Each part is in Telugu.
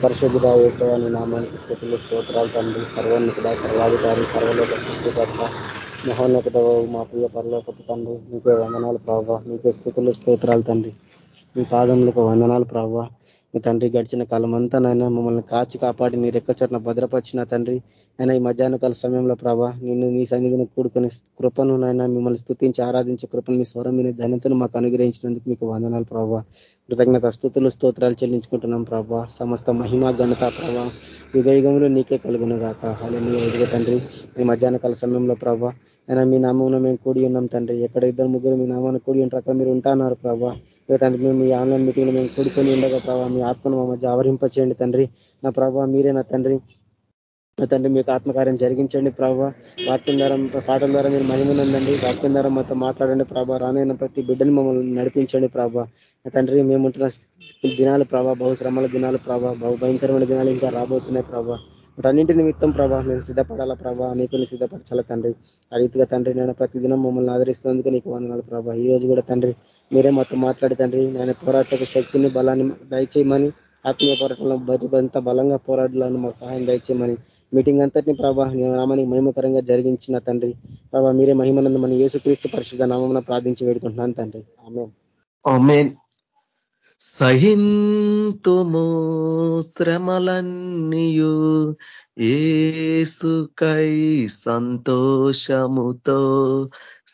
పరిశుద్ధ యేసవాని నామానికి స్థితులు స్తోత్రాలు తండ్రి సర్వోన్నత సర్వాధికారి సర్వలోక సృష్టికర్త మహోన్నత మా ప్రియ పరలోకపు తండ్రి. మీకే వందనాలు ప్రభావ మీకే స్థితులు స్తోత్రాలు తండ్రి. మీ పాదములకు వందనాలు ప్రభావ మీ తండ్రి గడిచిన కాలం అంతా నాయన మమ్మల్ని కాచి కాపాడి నీ రెక్కచరణ భద్రపరిచిన తండ్రి. అయినా ఈ మధ్యాహ్నకాల సమయంలో ప్రభా నిన్ను నీ సన్నిధిని కూడుకుని కృపను నాయన మిమ్మల్ని స్థుతించి ఆరాధించే కృపను మీ స్వరం మీ ధన్యతను మాకు అనుగ్రహించినందుకు మీకు వందనాలు ప్రభావ కృతజ్ఞత స్థుతులు స్తోత్రాలు చెల్లించుకుంటున్నాం ప్రభా. సమస్త మహిమా ఘనత ప్రభా యుగయుగంలో నీకే కలుగును గాక అలా నీ ఎదుగు తండ్రి ఈ మధ్యాహ్నకాల సమయంలో ప్రభా అయినా మీ నామంలో మేము కూడి ఉన్నాం తండ్రి. ఎక్కడ ఇద్దరు ముగ్గురు మీ నామాన్ని కూడి ఉంటారు అక్కడ మీరు ఉంటాన్నారు ప్రభా. తండ్రి మేము ఈ ఆన్లైన్ మీటింగ్ మేము కూడుకొని ఉండగా ప్రభావ మీ ఆత్మను మా ఆవరింపచేయండి తండ్రి. నా ప్రభావ మీరే నా తండ్రి. నా తండ్రి మీకు ఆత్మకార్యం జరిగించండి ప్రభావ వాక్యం ద్వారా పాటల ద్వారా మీరు మహిమనుందండి. వాక్యం ద్వారా మాతో మాట్లాడండి ప్రభావ రానైన ప్రతి బిడ్డని మమ్మల్ని నడిపించండి ప్రభా. తండ్రి మేముంటున్న దినాలు ప్రభావ బహుశ్రమల దినాలు ప్రభావ బహు భయంకరమైన దినాలు ఇంకా రాబోతున్నాయి ప్రభావ అన్నింటి నిమిత్తం ప్రభా మేము సిద్ధపడాలా ప్రభా? నీకు సిద్ధపరచాలా తండ్రి? ఆ రీతిగా తండ్రి నేను ప్రతిదినం మమ్మల్ని ఆదరిస్తున్నందుకు నీకు వందనాలు ప్రభా. ఈ రోజు కూడా తండ్రి మీరే మాతో మాట్లాడి తండ్రి. నేను పోరాటకు శక్తిని బలాన్ని దయచేయమని ఆత్మీయ పోరాటంలో బరిబంత బలంగా పోరాడాలని మా సహాయం దయచేయమని మీటింగ్ అంతటిని ప్రభా నామాన్ని మహిమకరంగా జరిగించిన తండ్రి. ప్రభా మీరే మహిమనందు మన యేసుక్రీస్తు పరిశుద్ధ నామం ప్రార్థించి వేడుకుంటున్నాను తండ్రి. ఆమె సహింతుము శ్రమలన్నీయు ఏసుకై సంతోషముతో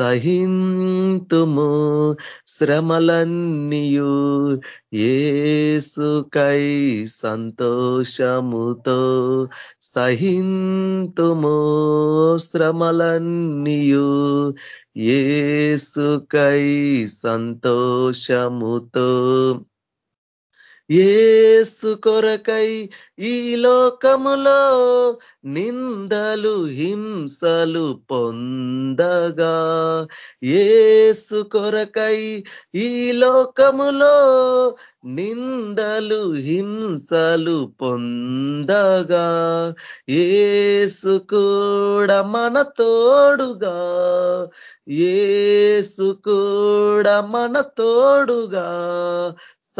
సహింతుము శ్రమలన్నీయు. ఏసుకై సంతోషముతో సహింతుము శ్రమలన్నీయు. ఏసుకై సంతోషముతో ఏసు కొరకై ఈ లోకములో నిందలు హింసలు పొందగా. ఏసు కొరకై ఈ లోకములో నిందలు హింసలు పొందగా. ఏసు కూడా మన తోడుగా. ఏసు కూడా మన తోడుగా.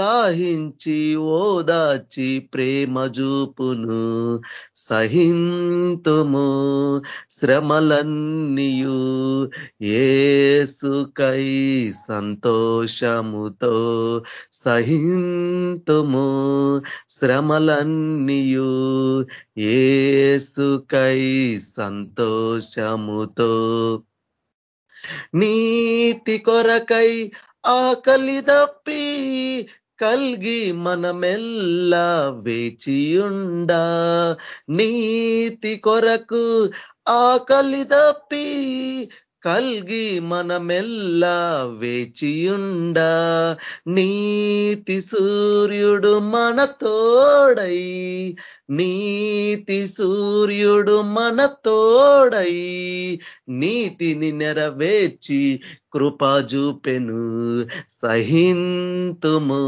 సాహించి ఓదాచి ప్రేమ చూపును సహింతుము. శ్రమలన్నీయు ఏసుకై సంతోషముతో సహింతుము. శ్రమలన్నీయు ఏసుకై సంతోషముతో నీతి కొరకై ఆకలి దప్పి కల్గి మనమెల్లా వేచియుండా. నీతి కొరకు ఆకలి దప్పి కల్గి మనమెల్లా వేచియుండా. నీతి సూర్యుడు మన తోడై. నీతి సూర్యుడు మన తోడై. నీతిని నెరవేర్చి కృపాజూపెను సహింతుము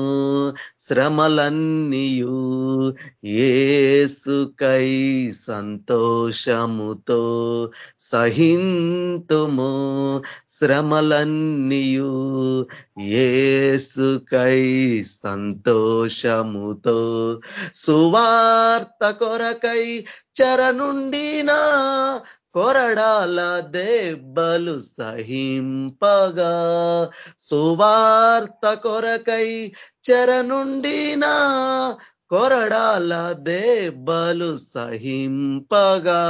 శ్రమలన్నీయు. ఏసుకై సంతోషముతో సహింతుము శ్రమలన్నీయు. ఏసుకై సంతోషముతో సువార్త కొరకై చరనుండినా కొరడాల దెబ్బలు సహింపగా. సువార్త కొరకై చెరనుండినా కొరడాల దెబ్బలు సహింపగా.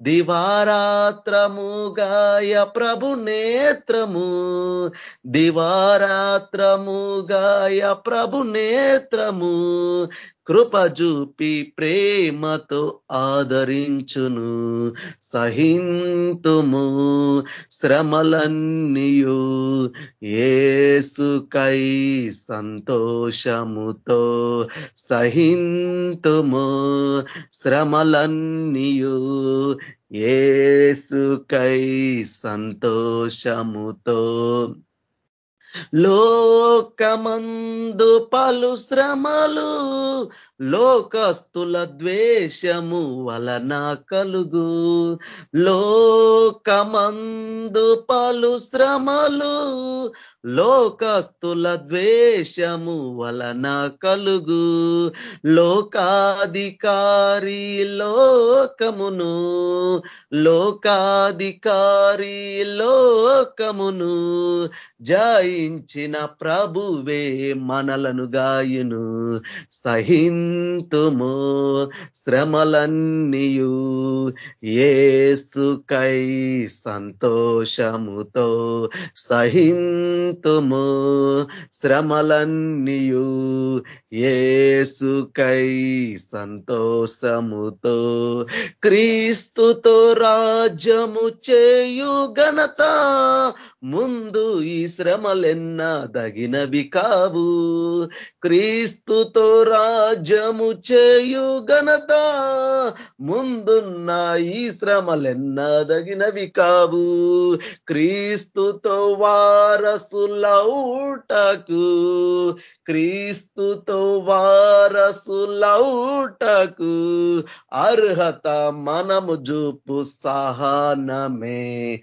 దివారాత్రము గాయ ప్రభు నేత్రము. దివారాత్రము గాయ ప్రభు నేత్రము. కృపజూపి ప్రేమతో ఆదరించును. సహింతుము శ్రమలన్నీయు. ఏసుకై సంతోషముతో సహింతుము శ్రమలన్నీయు. ఏసుకై సంతోషముతో. లోకమందు పలు శ్రమలు లోకస్తుల ద్వేషము వలన కలుగు. లోకమందు పలు శ్రమలు లోకస్తుల ద్వేషము వలన కలుగు. లోకాధికారి లోకమును లోకాధికారి లోకమును జయించిన ప్రభువే మనలను గాయును. సహింతుము శ్రమలన్నీయు. ఏసుకై సంతోషముతో సహింతుము శ్రమలన్నీయు. ఏసుకై సంతోషముతో క్రీస్తుతో రాజ్యము చేయు ఘనత. ముందు ఈ శ్రమలే దగినవి కావు. క్రీస్తుతో రాజ్యము చేయు ఘనత. ముందున్న ఈ శ్రమలెన్న దగినవి కావు. క్రీస్తుతో వారసులౌటకు. క్రీస్తుతో వారసులౌటకు. అర్హత మనము జూపు సహనమే.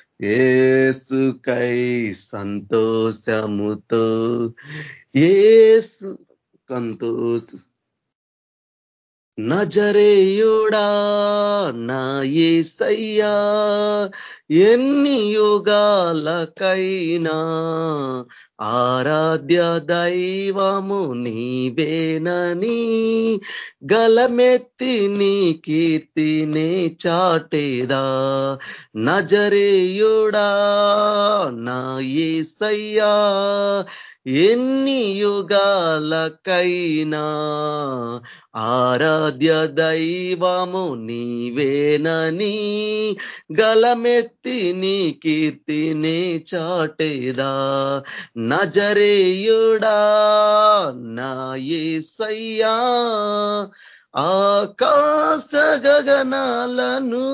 ఏసుకై సంతోషముతో ఏసు సంతోష నజరేయుడా నా ఏసయ్యా ఎన్ని యుగాలకైనా ఆరాధ్య దైవము నీవేనని గలమెత్తి నీ కీర్తినే చాటేదా. నజరేయుడా నా ఏసయ్యా ఎన్ని యుగాలకైనా ఆరాధ్య దైవము నీవేనని గలమెత్తి నీ కీర్తిని చాటేదా. నజరేయుడా నా ఏసయ్యా ఆకాశ గగనాలను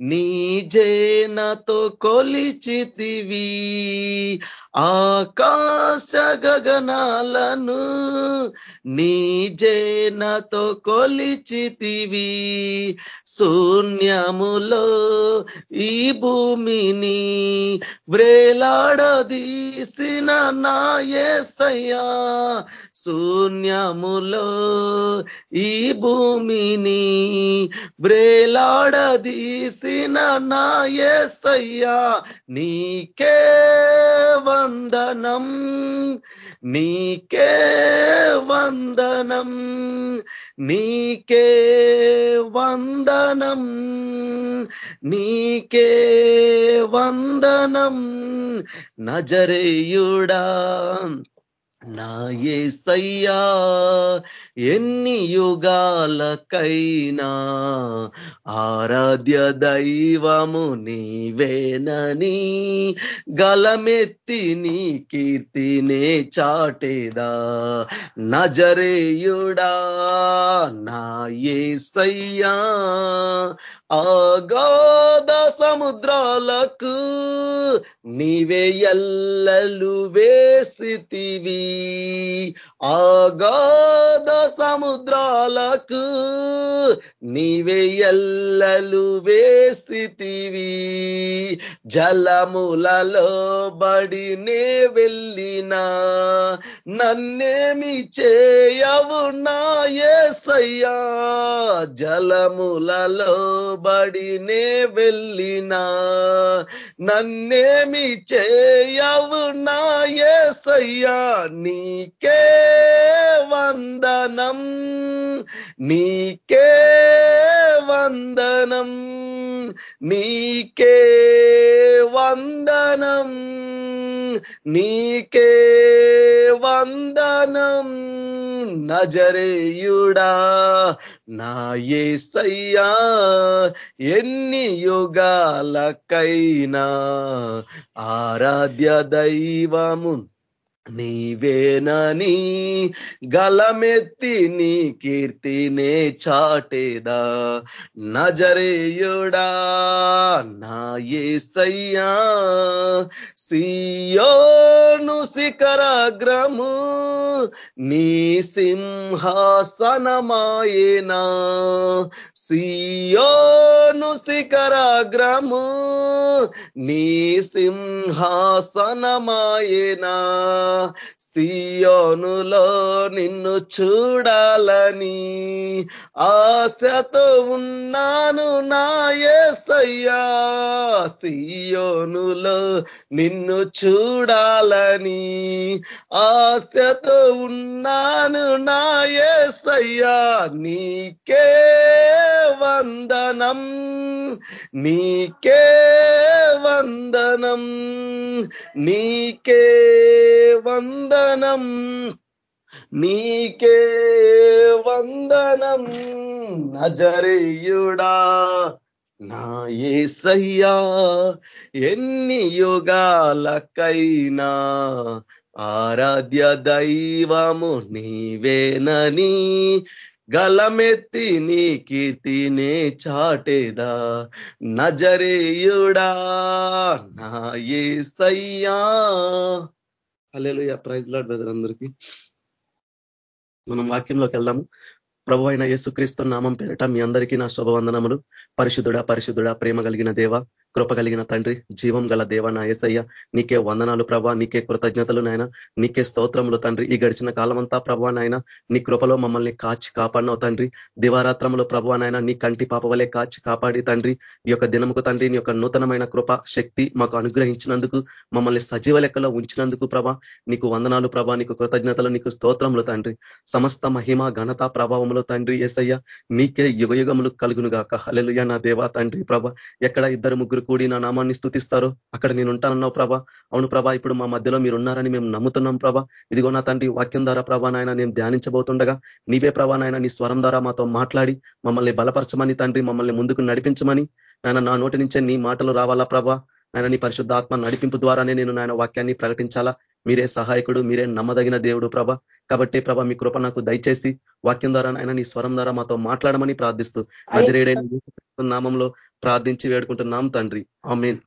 నీ జేనతో కొలిచితివి ఆకాశ గగనాలను నీ జేనతో కొలిచితివి. శూన్యములో ఈ భూమిని వ్రేలాడదీసిన నాయసయ్యా శూన్యములో ఈ భూమిని బ్రేలాడదీసిన నాయసయ్యా నీకే వందనం నీకే వందనం నీకే వందనం నీకే వందనం. నజరేయుడా నా ఏసయ్యా ఎన్ని యుగాలకైనా ఆరాధ్య దైవము నీవేనని గలమెత్తి నీ కీర్తినే చాటేదా. నజరేయుడా నా ఏసయ్యా ఆగాధ సముద్రాలకు నీవే ఎల్లలు వేసితివి. ఆగాధ సముద్రాలకు నీవే ఎల్లలు వేసితివి. జలములలో బడినే వెళ్ళినా నన్నేమి చేయవు నాయసయ్యా జలములలో బడినే వెళ్ళినా నన్నేమి చేయవు నాయసయ్యా నీకే వందనం నీకే వందనం నీకే వందనం నీకే వందనం. నజరేయుడా నా ఏసయ్యా ఎన్ని యుగాలకైనా ఆరాధ్య దైవము నీవేనని గలమెత్తి నీ కీర్తినే చాటేదా? నజరేయుడా నా ఏసయ్యా సియోను శిఖరాగ్రము నీ సింహాసనమాయేనా? సియోను శిఖరాగ్రము నీ సింహాసనమాయేనా. సియోనులో నిన్ను చూడాలని ఆశతో ఉన్నాను నాయసయ్యా సియోనులో నిన్ను చూడాలని ఆశతో ఉన్నాను నాయసయ్యా నీకే వందనం నీకే వందనం నీకే వందనం. వందనం. నీకే వందనం. నజరేయుడా నా ఏసయ్యా ఎన్ని యుగాలకైనా ఆరాధ్య దైవము నీవేనని గలమెత్తి నీకి తినే చాటేదా. నజరేయుడా నా ఏసయ్యా హలేలు ప్రైజ్ లాడ్ బ్రదర్ అందరికీ. మనం వాక్యంలోకి వెళ్దాము ప్రభు అయిన యేసుక్రీస్తు నామం పేరట మీ అందరికీ నా శుభవందనములు. పరిశుద్ధుడా పరిశుద్ధుడా ప్రేమ కలిగిన దేవ కృప కలిగిన తండ్రి జీవం గల దేవ నా ఏసయ్య నీకే వందనాలు ప్రభా నీకే కృతజ్ఞతలు నాయన నీకే స్తోత్రములు తండ్రి. ఈ గడిచిన కాలమంతా ప్రభా నాయన నీ కృపలో మమ్మల్ని కాచి కాపాడినవు తండ్రి. దివారాత్రములో ప్రభా నాయన నీ కంటి పాప వలె కాచి కాపాడి తండ్రి. ఈ యొక్క దినముకు తండ్రి నీ యొక్క నూతనమైన కృప శక్తి మాకు అనుగ్రహించినందుకు మమ్మల్ని సజీవ లెక్కలో ఉంచినందుకు ప్రభా నీకు వందనాలు ప్రభా నీకు కృతజ్ఞతలు నీకు స్తోత్రములు తండ్రి. సమస్త మహిమ ఘనత ప్రభావములు తండ్రి ఏసయ్య నీకే యుగయుగములు కలుగునుగాక. కలుగును హలెలుయ నా దేవా తండ్రి ప్రభ ఎక్కడ ఇద్దరు ముగ్గురు కూడి నా నామాన్ని స్థుతిస్తారో అక్కడ నేను ఉంటానన్నావు ప్రభా. అవును ప్రభా ఇప్పుడు మా మధ్యలో మీరు ఉన్నారని మేము నమ్ముతున్నాం ప్రభా. ఇదిగో నా తండ్రి వాక్యం ద్వారా ప్రభా నాయన నేను ధ్యానించబోతుండగా నీవే ప్రభా నాయన నీ స్వరం ద్వారా మాతో మాట్లాడి మమ్మల్ని బలపరచమని తండ్రి మమ్మల్ని ముందుకు నడిపించమని నాయన నా నోటి నుంచే నీ మాటలు రావాలా ప్రభా. ఆయన నీ పరిశుద్ధాత్మ నడిపింపు ద్వారానే నేను నాయన వాక్యాన్ని ప్రకటించాలా? మీరే సహాయకుడు మీరే నమ్మదగిన దేవుడు ప్రభ. కాబట్టి ప్రభ మీ కృప నాకు దయచేసి వాక్యం ద్వారా ఆయన నీ స్వరం ద్వారా మాతో మాట్లాడమని ప్రార్థిస్తూ నజరేడైన నామంలో ప్రార్థించి వేడుకుంటున్నాం తండ్రి. ఆమెన్.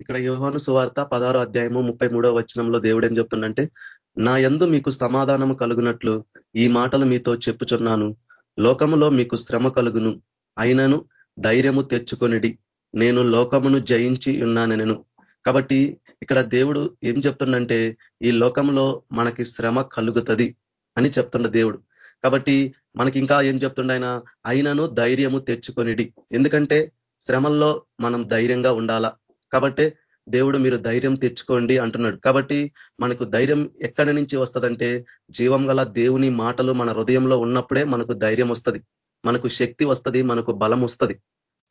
ఇక్కడ యోహాను సువార్త పదహారో అధ్యాయము ముప్పై మూడో వచనంలో దేవుడు ఏం చెప్తుండంటే నా ఎందు మీకు సమాధానము కలుగునట్లు ఈ మాటలు మీతో చెప్పుచున్నాను. లోకములో మీకు శ్రమ కలుగును. అయినను ధైర్యము తెచ్చుకొనిడి. నేను లోకమును జయించి ఉన్నాను నేను కాబట్టి ఇక్కడ దేవుడు ఏం చెప్తుండంటే ఈ లోకంలో మనకి శ్రమ కలుగుతుంది అని చెప్తుండ దేవుడు. కాబట్టి మనకి ఇంకా ఏం చెప్తుండయన అయినను ధైర్యము తెచ్చుకొనిడి. ఎందుకంటే శ్రమల్లో మనం ధైర్యంగా ఉండాలా. కాబట్టి దేవుడు మీరు ధైర్యం తెచ్చుకోండి అంటున్నాడు. కాబట్టి మనకు ధైర్యం ఎక్కడి నుంచి వస్తుందంటే జీవం గల దేవుని మాటలు మన హృదయంలో ఉన్నప్పుడే మనకు ధైర్యం వస్తుంది. మనకు శక్తి వస్తుంది మనకు బలం వస్తుంది.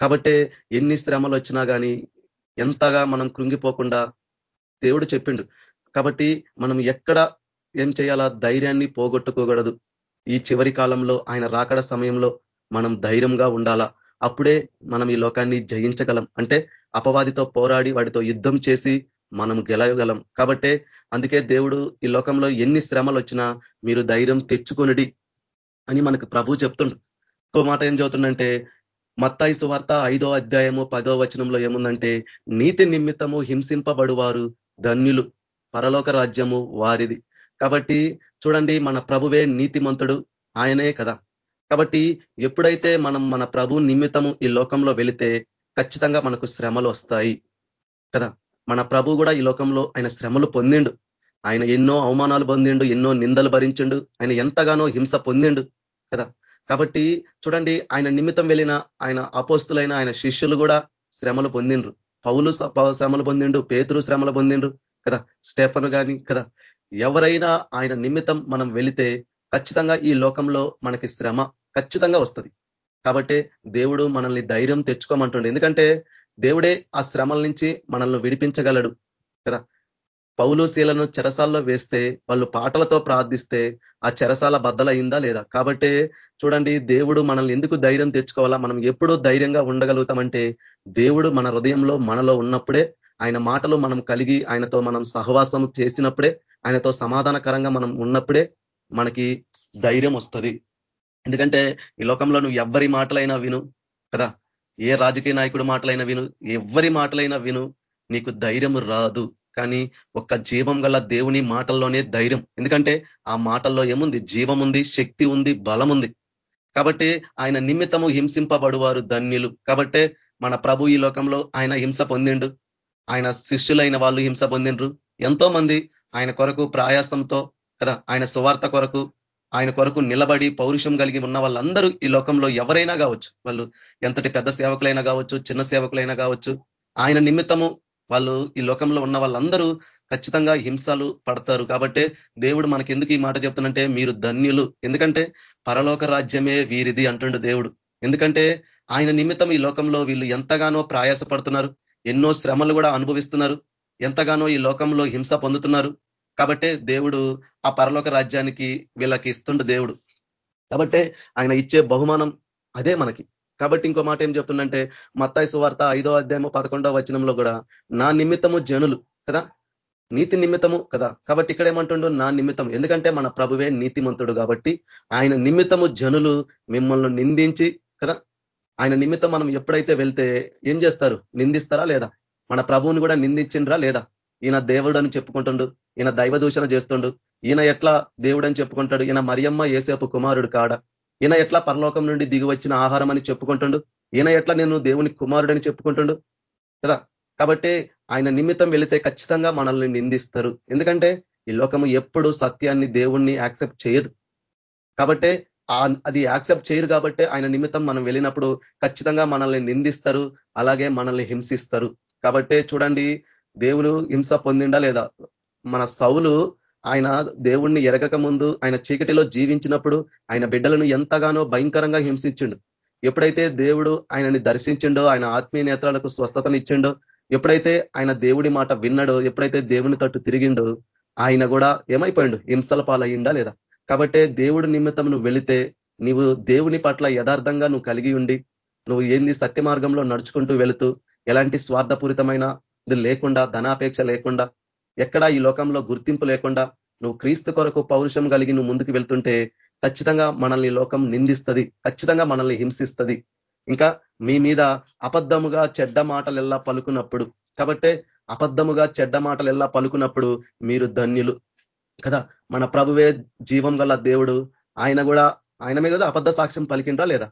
కాబట్టి ఎన్ని శ్రమలు వచ్చినా కానీ ఎంతగా మనం కృంగిపోకుండా దేవుడు చెప్పిండు. కాబట్టి మనం ఎక్కడ ఏం చేయాలా? ధైర్యాన్ని పోగొట్టుకోకూడదు ఈ చివరి కాలంలో ఆయన రాకడ సమయంలో మనం ధైర్యంగా ఉండాలా? అప్పుడే మనం ఈ లోకాన్ని జయించగలం. అంటే అపవాదితో పోరాడి వాడితో యుద్ధం చేసి మనం గెలవగలం. కాబట్టే అందుకే దేవుడు ఈ లోకంలో ఎన్ని శ్రమలు వచ్చినా మీరు ధైర్యం తెచ్చుకొనిడి అని మనకు ప్రభు చెప్తుండు. ఇంకో మాట ఏం చదువుతుండంటే మత్తాయి సువార్త ఐదో అధ్యాయము పదో వచనంలో ఏముందంటే నీతి నిమిత్తము హింసింపబడువారు ధన్యులు పరలోక రాజ్యము వారిది. కాబట్టి చూడండి మన ప్రభువే నీతిమంతుడు ఆయనే కదా. కాబట్టి ఎప్పుడైతే మనం మన ప్రభు నిమిత్తము ఈ లోకంలో వెళితే ఖచ్చితంగా మనకు శ్రమలు వస్తాయి కదా. మన ప్రభు కూడా ఈ లోకంలో ఆయన శ్రమలు పొందిండు. ఆయన ఎన్నో అవమానాలు పొందిండు ఎన్నో నిందలు భరించిండు ఆయన ఎంతగానో హింస పొందిండు కదా. కాబట్టి చూడండి ఆయన నిమిత్తం వెళ్ళిన ఆయన అపోస్తులైన ఆయన శిష్యులు కూడా శ్రమలు పొందిండ్రు. పౌలు శ్రమలు పొందిండు పేతురు శ్రమలు పొందిండు కదా స్టేఫను కానీ కదా. ఎవరైనా ఆయన నిమిత్తం మనం వెళితే ఖచ్చితంగా ఈ లోకంలో మనకి శ్రమ ఖచ్చితంగా వస్తుంది. కాబట్టి దేవుడు మనల్ని ధైర్యం తెచ్చుకోమంటుండే. ఎందుకంటే దేవుడే ఆ శ్రమల నుంచి మనల్ని విడిపించగలడు కదా. పౌలు శీలను చెరసాల్లో వేస్తే వాళ్ళు పాటలతో ప్రార్థిస్తే ఆ చెరసాల బద్దలైందా లేదా? కాబట్టి చూడండి దేవుడు మనల్ని ఎందుకు ధైర్యం తెచ్చుకోవాలా? మనం ఎప్పుడూ ధైర్యంగా ఉండగలుగుతామంటే దేవుడు మన హృదయంలో మనలో ఉన్నప్పుడే ఆయన మాటలు మనం కలిగి ఆయనతో మనం సహవాసం చేసినప్పుడే ఆయనతో సమాధానకరంగా మనం ఉన్నప్పుడే మనకి ధైర్యం వస్తుంది. ఎందుకంటే ఈ లోకంలో నువ్వు ఎవ్వరి మాటలైనా విను కదా? ఏ రాజకీయ నాయకుడు మాటలైనా విను ఎవరి మాటలైనా విను నీకు ధైర్యం రాదు. కానీ ఒక్క జీవం గల దేవుని మాటల్లోనే ధైర్యం. ఎందుకంటే ఆ మాటల్లో ఏముంది? జీవం ఉంది శక్తి ఉంది బలం ఉంది కాబట్టి ఆయన నిమిత్తము హింసింపబడువారు ధన్యులు. కాబట్టే మన ప్రభు ఈ లోకంలో ఆయన హింస పొందిండు. ఆయన శిష్యులైన వాళ్ళు హింస పొందిండ్రు. ఎంతో మంది ఆయన కొరకు ప్రయాసంతో కదా ఆయన సువార్త కొరకు ఆయన కొరకు నిలబడి పౌరుషం కలిగి ఉన్న వాళ్ళందరూ ఈ లోకంలో ఎవరైనా కావచ్చు. వాళ్ళు ఎంతటి పెద్ద సేవకులైనా కావచ్చు చిన్న సేవకులైనా కావచ్చు. ఆయన నిమిత్తము వాళ్ళు ఈ లోకంలో ఉన్న వాళ్ళందరూ ఖచ్చితంగా హింసలు పడతారు. కాబట్టి దేవుడు మనకి ఎందుకు ఈ మాట చెప్తానంటే మీరు ధన్యులు. ఎందుకంటే పరలోక రాజ్యమే వీరిది అంటుండు దేవుడు. ఎందుకంటే ఆయన నిమిత్తం ఈ లోకంలో వీళ్ళు ఎంతగానో ప్రయాస పడుతున్నారు ఎన్నో శ్రమలు కూడా అనుభవిస్తున్నారు. ఎంతగానో ఈ లోకంలో హింస పొందుతున్నారు. కాబట్టే దేవుడు ఆ పరలోక రాజ్యానికి వీళ్ళకి ఇస్తుండు దేవుడు. కాబట్టే ఆయన ఇచ్చే బహుమానం అదే మనకి. కాబట్టి ఇంకో మాట ఏం చెప్తుందంటే మత్తాయి సువార్త ఐదో అధ్యాయము పదకొండవ వచనంలో కూడా నా నిమిత్తము జనులు కదా? నీతి నిమిత్తము కదా? కాబట్టి ఇక్కడ ఏమంటుండో? నా నిమిత్తం ఎందుకంటే మన ప్రభువే నీతిమంతుడు కాబట్టి ఆయన నిమిత్తము జనులు మిమ్మల్ని నిందించి కదా? ఆయన నిమిత్తం మనం ఎప్పుడైతే వెళ్తే ఏం చేస్తారు? నిందిస్తారా లేదా? మన ప్రభువుని కూడా నిందించిండ్రా లేదా? ఈయన దేవుడు అని చెప్పుకుంటుండు ఈయన దైవ దూషణ చేస్తుండు ఈయన ఎట్లా దేవుడు అని చెప్పుకుంటాడు? ఈయన మరియమ్మ ఏసేపు కుమారుడు కాడ? ఈయన ఎట్లా పరలోకం నుండి దిగి వచ్చిన ఆహారం అని చెప్పుకుంటుండు? ఈయన ఎట్లా నేను దేవుని కుమారుడని చెప్పుకుంటుండు? కదా? కాబట్టి ఆయన నిమిత్తం వెళితే ఖచ్చితంగా మనల్ని నిందిస్తారు. ఎందుకంటే ఈ లోకము ఎప్పుడు సత్యాన్ని దేవుణ్ణి యాక్సెప్ట్ చేయదు. కాబట్టి అది యాక్సెప్ట్ చేయరు కాబట్టి ఆయన నిమిత్తం మనం వెళ్ళినప్పుడు ఖచ్చితంగా మనల్ని నిందిస్తారు అలాగే మనల్ని హింసిస్తారు. కాబట్టి చూడండి దేవుడు హింస పొందిండా లేదా? మన సౌలు ఆయన దేవుణ్ణి ఎరగక ముందు ఆయన చీకటిలో జీవించినప్పుడు ఆయన బిడ్డలను ఎంతగానో భయంకరంగా హింసించిండు. ఎప్పుడైతే దేవుడు ఆయనని దర్శించిండో ఆయన ఆత్మీయ నేత్రాలకు స్వస్థతనిచ్చిండో ఎప్పుడైతే ఆయన దేవుడి మాట విన్నాడో ఎప్పుడైతే దేవుని తట్టు తిరిగిండో ఆయన కూడా ఏమైపోయిండు? హింసల పాలయ్యిండా లేదా? కాబట్టి దేవుడి నిమిత్తం నువ్వు వెళితే నీవు దేవుని పట్ల యథార్థంగా నువ్వు కలిగి ఉండి నువ్వు ఏంది సత్య మార్గంలో నడుచుకుంటూ వెళుతూ ఎలాంటి స్వార్థపూరితమైన ఇది లేకుండా ధనాపేక్ష లేకుండా ఎక్కడా ఈ లోకంలో గుర్తింపు లేకుండా నువ్వు క్రీస్తు కొరకు పౌరుషం కలిగి నువ్వు ముందుకు వెళ్తుంటే ఖచ్చితంగా మనల్ని లోకం నిందిస్తుంది ఖచ్చితంగా మనల్ని హింసిస్తుంది. ఇంకా మీ మీద అబద్ధముగా చెడ్డ మాటలు ఎలా పలుకున్నప్పుడు కాబట్టే అబద్ధముగా చెడ్డ మాటలు ఎలా పలుకున్నప్పుడు మీరు ధన్యులు. కదా మన ప్రభువే జీవం గల దేవుడు ఆయన కూడా ఆయన మీద కూడా అబద్ధ సాక్ష్యం పలికిండ్రా లేదా?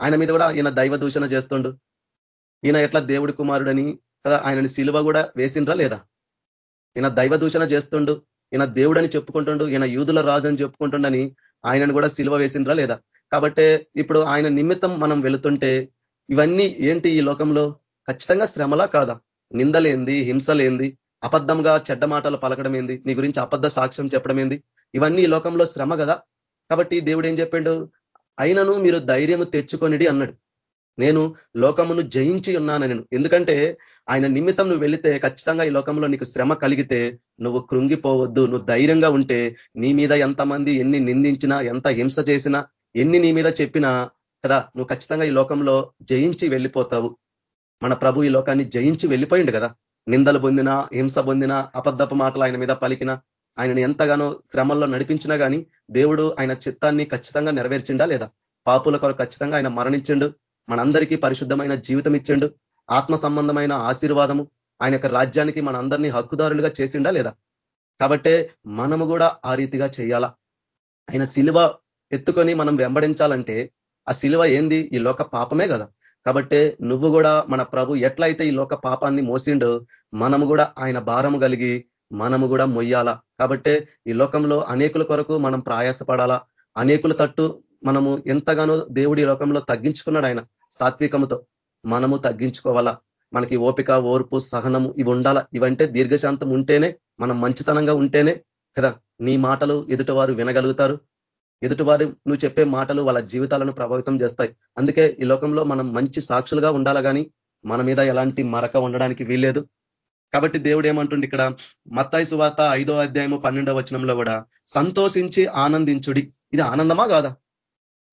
ఆయన మీద కూడా ఈయన దైవ దూషణ చేస్తుండు. ఈయన ఎట్లా దేవుడి కుమారుడని కదా ఆయనని సిలువ కూడా వేసిండ్రా లేదా? ఈయన దైవ దూషణ చేస్తుండు ఈయన దేవుడని చెప్పుకుంటుండు ఈయన యూదుల రాజు అని చెప్పుకుంటుండని ఆయనను కూడా సిలువ వేసిండ్రా లేదా? కాబట్టి ఇప్పుడు ఆయన నిమిత్తం మనం వెళుతుంటే ఇవన్నీ ఏంటి ఈ లోకంలో? ఖచ్చితంగా శ్రమలా కాదా? నిందలేంది హింసలేంది అబద్ధంగా చెడ్డ మాటలు పలకడం ఏంది? నీ గురించి అబద్ధ సాక్ష్యం చెప్పడం ఏంది? ఇవన్నీ ఈ లోకంలో శ్రమ కదా? కాబట్టి దేవుడు ఏం చెప్పిండు? అయినను మీరు ధైర్యము తెచ్చుకొనిడి అన్నాడు. నేను లోకమును జయించి ఉన్నాను నేను ఎందుకంటే ఆయన నిమిత్తం నువ్వు వెళితే ఖచ్చితంగా ఈ లోకంలో నీకు శ్రమ కలిగితే నువ్వు కృంగిపోవద్దు నువ్వు ధైర్యంగా ఉంటే నీ మీద ఎంతమంది ఎన్ని నిందించినా ఎంత హింస చేసినా ఎన్ని నీ మీద చెప్పినా కదా నువ్వు ఖచ్చితంగా ఈ లోకంలో జయించి వెళ్ళిపోతావు. మన ప్రభు ఈ లోకాన్ని జయించి వెళ్ళిపోయిండు కదా. నిందలు పొందినా హింస పొందినా అబద్ధపు మాటలు ఆయన మీద పలికినా ఆయనను ఎంతగానో శ్రమల్లో నడిపించినా కానీ దేవుడు ఆయన చిత్తాన్ని ఖచ్చితంగా నెరవేర్చిండా లేదా? పాపుల కొరకు ఖచ్చితంగా ఆయన మరణించిండు. మనందరికీ పరిశుద్ధమైన జీవితం ఇచ్చిండు ఆత్మ సంబంధమైన ఆశీర్వాదము ఆయన యొక్క రాజ్యానికి మన అందరినీ హక్కుదారులుగా చేసిండా లేదా? కాబట్టే మనము కూడా ఆ రీతిగా చేయాలా? ఆయన శిలువ ఎత్తుకొని మనం వెంబడించాలంటే ఆ శిలువ ఏంది? ఈ లోక పాపమే కదా. కాబట్టి నువ్వు కూడా మన ప్రభు ఎట్లయితే ఈ లోక పాపాన్ని మోసిండో మనము కూడా ఆయన భారము కలిగి మనము కూడా మొయ్యాలా? కాబట్టే ఈ లోకంలో అనేకుల కొరకు మనం ప్రయాసపడాలా? అనేకుల తట్టు మనము ఎంతగానో దేవుడి లోకంలో తగ్గించుకున్నాడు ఆయన సాత్వికముతో. మనము తగ్గించుకోవాలా? మనకి ఓపిక ఓర్పు సహనము ఇవి ఉండాలా? ఇవంటే దీర్ఘశాంతం ఉంటేనే మనం మంచితనంగా ఉంటేనే కదా నీ మాటలు ఎదుటివారు వినగలుగుతారు. ఎదుటివారు నువ్వు చెప్పే మాటలు వాళ్ళ జీవితాలను ప్రభావితం చేస్తాయి. అందుకే ఈ లోకంలో మనం మంచి సాక్షులుగా ఉండాలా కానీ మన మీద ఎలాంటి మరక ఉండడానికి వీల్లేదు. కాబట్టి దేవుడు ఏమంటుండే ఇక్కడ? మత్తాయి సువార్త ఐదో అధ్యాయము పన్నెండో వచనంలో కూడా సంతోషించి ఆనందించుడి. ఇది ఆనందమా కాదా?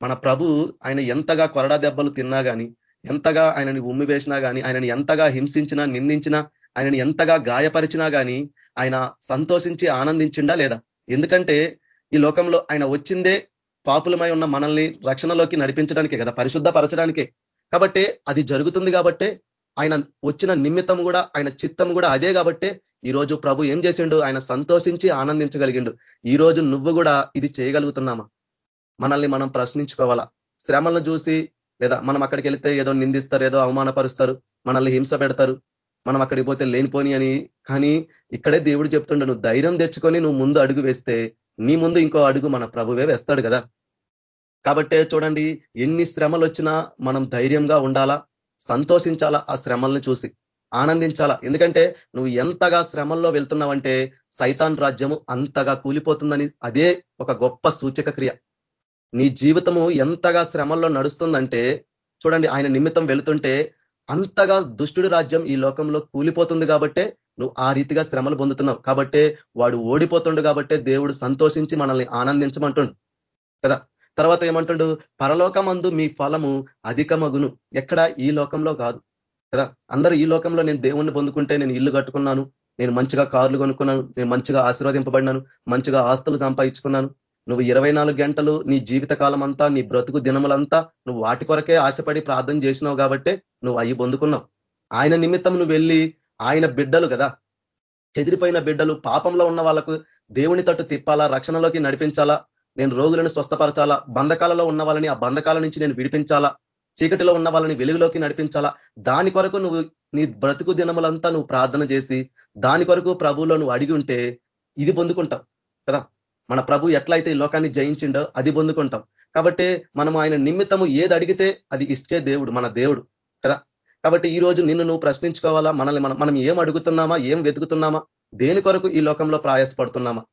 మన ప్రభు ఆయన ఎంతగా కొరడా దెబ్బలు తిన్నా కానీ ఎంతగా ఆయనని ఉమ్మి వేసినా కానీ ఆయనని ఎంతగా హింసించినా నిందించినా ఆయనని ఎంతగా గాయపరిచినా కానీ ఆయన సంతోషించి ఆనందించిండా లేదా? ఎందుకంటే ఈ లోకంలో ఆయన వచ్చిందే పాపులమై ఉన్న మనల్ని రక్షణలోకి నడిపించడానికే కదా పరిశుద్ధపరచడానికే. కాబట్టి అది జరుగుతుంది కాబట్టే ఆయన వచ్చిన నిమిత్తం కూడా ఆయన చిత్తం కూడా అదే కాబట్టే ఈరోజు ప్రభు ఏం చేసిండు? ఆయన సంతోషించి ఆనందించగలిగిండు. ఈ రోజు నువ్వు కూడా ఇది చేయగలుగుతున్నామా? మనల్ని మనం ప్రశ్నించుకోవాలా? శ్రమలను చూసి లేదా మనం అక్కడికి వెళితే ఏదో నిందిస్తారు ఏదో అవమానపరుస్తారు మనల్ని హింస పెడతారు మనం అక్కడికి పోతే లేనిపోని అని. కానీ ఇక్కడే దేవుడు చెప్తుండ నువ్వు ధైర్యం తెచ్చుకొని నువ్వు ముందు అడుగు వేస్తే నీ ముందు ఇంకో అడుగు మన ప్రభువే వేస్తాడు కదా. కాబట్టే చూడండి ఎన్ని శ్రమలు వచ్చినా మనం ధైర్యంగా ఉండాలా సంతోషించాలా ఆ శ్రమల్ని చూసి ఆనందించాలా. ఎందుకంటే నువ్వు ఎంతగా శ్రమల్లో వెళ్తున్నావంటే సైతాన్ రాజ్యము అంతగా కూలిపోతుందని అదే ఒక గొప్ప సూచక క్రియ. నీ జీవితము ఎంతగా శ్రమల్లో నడుస్తుందంటే చూడండి ఆయన నిమిత్తం వెళుతుంటే అంతగా దుష్టుడి రాజ్యం ఈ లోకంలో కూలిపోతుంది కాబట్టే నువ్వు ఆ రీతిగా శ్రమలు పొందుతున్నావు. కాబట్టే వాడు ఓడిపోతుండు కాబట్టే దేవుడు సంతోషించి మనల్ని ఆనందించమంటుండు. కదా? తర్వాత ఏమంటుండు? పరలోకమందు మీ ఫలము అధికమగును. ఎక్కడ? ఈ లోకంలో కాదు. కదా? అందరూ ఈ లోకంలో నేను దేవుణ్ణి పొందుకుంటే నేను ఇల్లు కట్టుకున్నాను నేను మంచిగా కార్లు కొనుక్కున్నాను నేను మంచిగా ఆశీర్వదింపబడినాను మంచిగా ఆస్తులు సంపాదించుకున్నాను నువ్వు ఇరవై గంటలు నీ జీవిత కాలం అంతా నీ బ్రతుకు దినములంతా నువ్వు వాటి కొరకే ఆశపడి ప్రార్థన చేసినావు కాబట్టే నువ్వు అయ్యి పొందుకున్నావు. ఆయన నిమిత్తం నువ్వు వెళ్ళి ఆయన బిడ్డలు కదా చెదిరిపోయిన బిడ్డలు పాపంలో ఉన్న వాళ్ళకు దేవుని తట్టు తిప్పాలా రక్షణలోకి నడిపించాలా నేను రోగులను స్వస్థపరచాలా బంధకాలలో ఉన్న వాళ్ళని ఆ బంధకాల నుంచి నేను విడిపించాలా చీకటిలో ఉన్న వాళ్ళని వెలుగులోకి నడిపించాలా దాని కొరకు నువ్వు నీ బ్రతుకు దినములంతా నువ్వు ప్రార్థన చేసి దాని కొరకు ప్రభువులో నువ్వు అడిగి ఉంటే ఇది పొందుకుంటావు కదా. మన ప్రభు ఎట్లయితే ఈ లోకాన్ని జయించిండో అది పొందుకుంటాం. కాబట్టి మనం ఆయన నిమిత్తము ఏది అడిగితే అది ఇచ్చే దేవుడు మన దేవుడు కదా? కాబట్టి ఈ రోజు నిన్ను నువ్వు ప్రశ్నించుకోవాలా? మనల్ని మనం మనం ఏం అడుగుతున్నామా? ఏం వెతుకుతున్నామా? దేని కొరకు ఈ లోకంలో ప్రయాసపడుతున్నామా?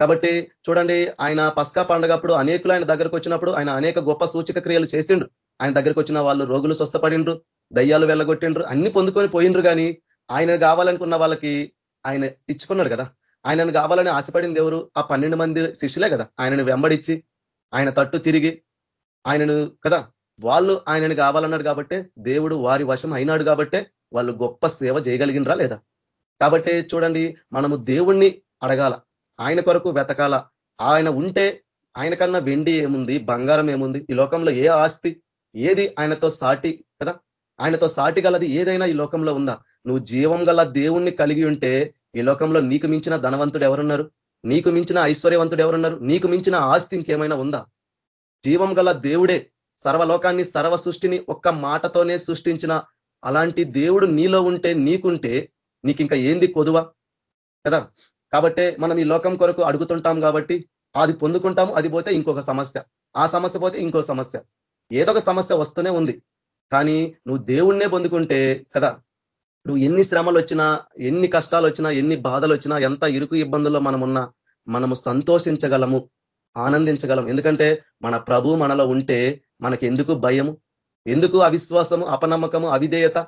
కాబట్టి చూడండి ఆయన పస్కా పండగప్పుడు అనేకులు ఆయన దగ్గరకు వచ్చినప్పుడు ఆయన అనేక గొప్ప సూచక క్రియలు చేసిండ్రు. ఆయన దగ్గరకు వచ్చిన వాళ్ళు రోగులు స్వస్థపడిండ్రు దయ్యాలు వెళ్ళగొట్టిండ్రు అన్ని పొందుకొని పోయిండ్రు కానీ ఆయన కావాలనుకున్న వాళ్ళకి ఆయన ఇచ్చుకున్నాడు కదా? ఆయనను కావాలని ఆశపడింది ఎవరు? ఆ పన్నెండు మంది శిష్యులే కదా. ఆయనను వెంబడించి ఆయన తట్టు తిరిగి ఆయనను కదా వాళ్ళు ఆయనను కావాలన్నారు కాబట్టి దేవుడు వారి వశం అయినాడు కాబట్టే వాళ్ళు గొప్ప సేవ చేయగలిగినరా లేదా? కాబట్టి చూడండి మనము దేవుణ్ణి అడగాల. ఆయన కొరకు వెతకాల. ఆయన ఉంటే ఆయన కన్నా వెండి ఏముంది? బంగారం ఏముంది? ఈ లోకంలో ఏ ఆస్తి ఏది ఆయనతో సాటి కదా? ఆయనతో సాటి గలది ఏదైనా ఈ లోకంలో ఉందా? నువ్వు జీవం గల దేవుణ్ణి కలిగి ఉంటే ఈ లోకంలో నీకు మించిన ధనవంతుడు ఎవరున్నారు? నీకు మించిన ఐశ్వర్యవంతుడు ఎవరున్నారు? నీకు మించిన ఆస్తి ఇంకేమైనా ఉందా? జీవం గల దేవుడే సర్వలోకాన్ని సర్వ సృష్టిని ఒక్క మాటతోనే సృష్టించిన అలాంటి దేవుడు నీలో ఉంటే నీకుంటే నీకు ఇంకా ఏంది కొదువ? కదా? కాబట్టే మనం ఈ లోకం కొరకు అడుగుతుంటాం కాబట్టి అది పొందుకుంటాము అది పోతే ఇంకొక సమస్య. ఆ సమస్య పోతే ఇంకో సమస్య. ఏదో ఒక సమస్య వస్తూనే ఉంది. కానీ నువ్వు దేవుణ్ణే పొందుకుంటే కదా నువ్వు ఎన్ని శ్రమలు వచ్చినా ఎన్ని కష్టాలు వచ్చినా ఎన్ని బాధలు వచ్చినా ఎంత ఇరుకు ఇబ్బందుల్లో మనమున్నా మనము సంతోషించగలము ఆనందించగలం ఎందుకంటే మన ప్రభు మనలో ఉంటే మనకి ఎందుకు భయము? ఎందుకు అవిశ్వాసము అపనమ్మకము అవిధేయత?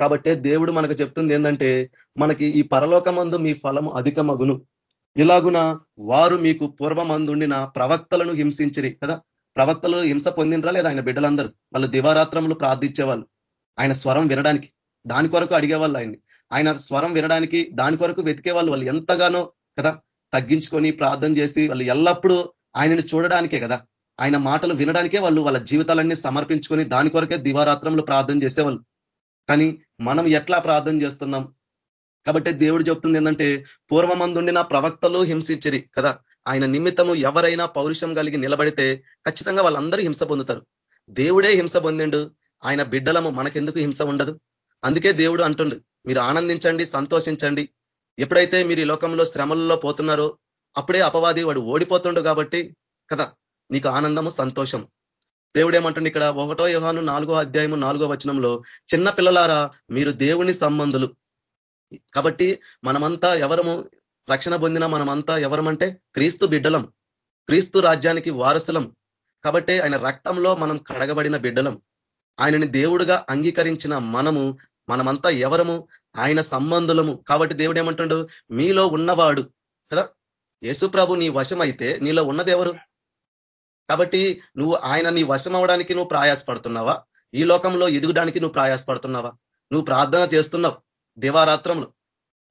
కాబట్టే దేవుడు మనకు చెప్తుంది ఏంటంటే మనకి ఈ పరలోకమందు మీ ఫలము అధికమగును. ఇలాగున వారు మీకు పూర్వమందుండిన ప్రవక్తలను హింసించిరి కదా? ప్రవక్తలు హింస పొందినరా లేదా ఆయన బిడ్డలందరూ? వాళ్ళు దివారాత్రములు ప్రార్థించేవాళ్ళు. ఆయన స్వరం వినడానికి. దాని కొరకు అడిగేవాళ్ళు ఆయన్ని. ఆయన స్వరం వినడానికి దాని కొరకు వెతికే వాళ్ళు వాళ్ళు ఎంతగానో కదా? తగ్గించుకొని ప్రార్థన చేసి వాళ్ళు ఎల్లప్పుడూ ఆయనని చూడడానికే కదా? ఆయన మాటలు వినడానికే వాళ్ళు వాళ్ళ జీవితాలన్నీ సమర్పించుకొని దాని కొరకే దివారాత్రంలో ప్రార్థన చేసేవాళ్ళు. కానీ మనం ఎట్లా ప్రార్థన చేస్తున్నాం? కాబట్టి దేవుడు చెప్తుంది ఏంటంటే పూర్వమందుండిన ప్రవక్తలు హింసించరి కదా? ఆయన నిమిత్తము ఎవరైనా పౌరుషం కలిగి నిలబడితే ఖచ్చితంగా వాళ్ళందరూ హింస పొందుతారు. దేవుడే హింస పొందిండు. ఆయన బిడ్డలము మనకెందుకు హింస ఉండదు? అందుకే దేవుడు అంటుండు మీరు ఆనందించండి సంతోషించండి. ఎప్పుడైతే మీరు ఈ లోకంలో శ్రమలలో పోతున్నారో అప్పుడే అపవాది వాడు ఓడిపోతుండు కాబట్టి కదా నీకు ఆనందము సంతోషం దేవుడు ఏమంటుంది ఇక్కడ ఒకటో యుహాను నాలుగో అధ్యాయము నాలుగో వచనంలో చిన్న పిల్లలారా మీరు దేవుని సంబంధులు. కాబట్టి మనమంతా ఎవరము రక్షణ పొందిన మనమంతా ఎవరమంటే క్రీస్తు బిడ్డలం. క్రీస్తు రాజ్యానికి వారసులం. కాబట్టి ఆయన రక్తంలో మనం కడగబడిన బిడ్డలం. ఆయనని దేవుడుగా అంగీకరించిన మనము మనమంతా ఎవరము? ఆయన సంబంధులము. కాబట్టి దేవుడు ఏమంటాడు మీలో ఉన్నవాడు. కదా? యేసుప్రభు నీ వశం అయితే నీలో ఉన్నది ఎవరు కాబట్టి నువ్వు ఆయన నీ వశం అవడానికి నువ్వు ప్రయాసపడుతున్నావా? ఈ లోకంలో ఎదుగడానికి నువ్వు ప్రయాసపడుతున్నావా? నువ్వు ప్రార్థన చేస్తున్నావు దేవారాత్రములు.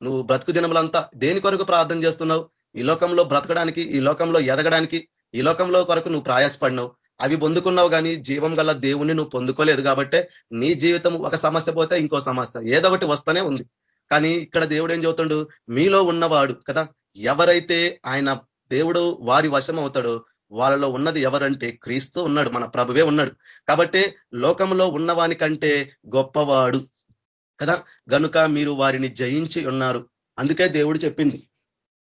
నువ్వు బ్రతుకు దినములంతా దేని కొరకు ప్రార్థన చేస్తున్నావు? ఈ లోకంలో బ్రతకడానికి ఈ లోకంలో ఎదగడానికి ఈ లోకంలో కొరకు నువ్వు ప్రయాసపడినావు. అవి పొందుకున్నావు కానీ జీవం గల దేవుణ్ణి నువ్వు పొందుకోలేదు కాబట్టే నీ జీవితం ఒక సమస్య పోతే ఇంకో సమస్య. ఏదో ఒకటి వస్తూనే ఉంది. కానీ ఇక్కడ దేవుడు ఏం చెబుతుండు? మీలో ఉన్నవాడు కదా ఎవరైతే ఆయన దేవుడు వారి వశం అవుతాడో వాళ్ళలో ఉన్నది ఎవరంటే క్రీస్తు ఉన్నాడు మన ప్రభువే ఉన్నాడు. కాబట్టి లోకంలో ఉన్నవాని కంటే గొప్పవాడు కదా. గనుక మీరు వారిని జయించి ఉన్నారు. అందుకే దేవుడు చెప్పింది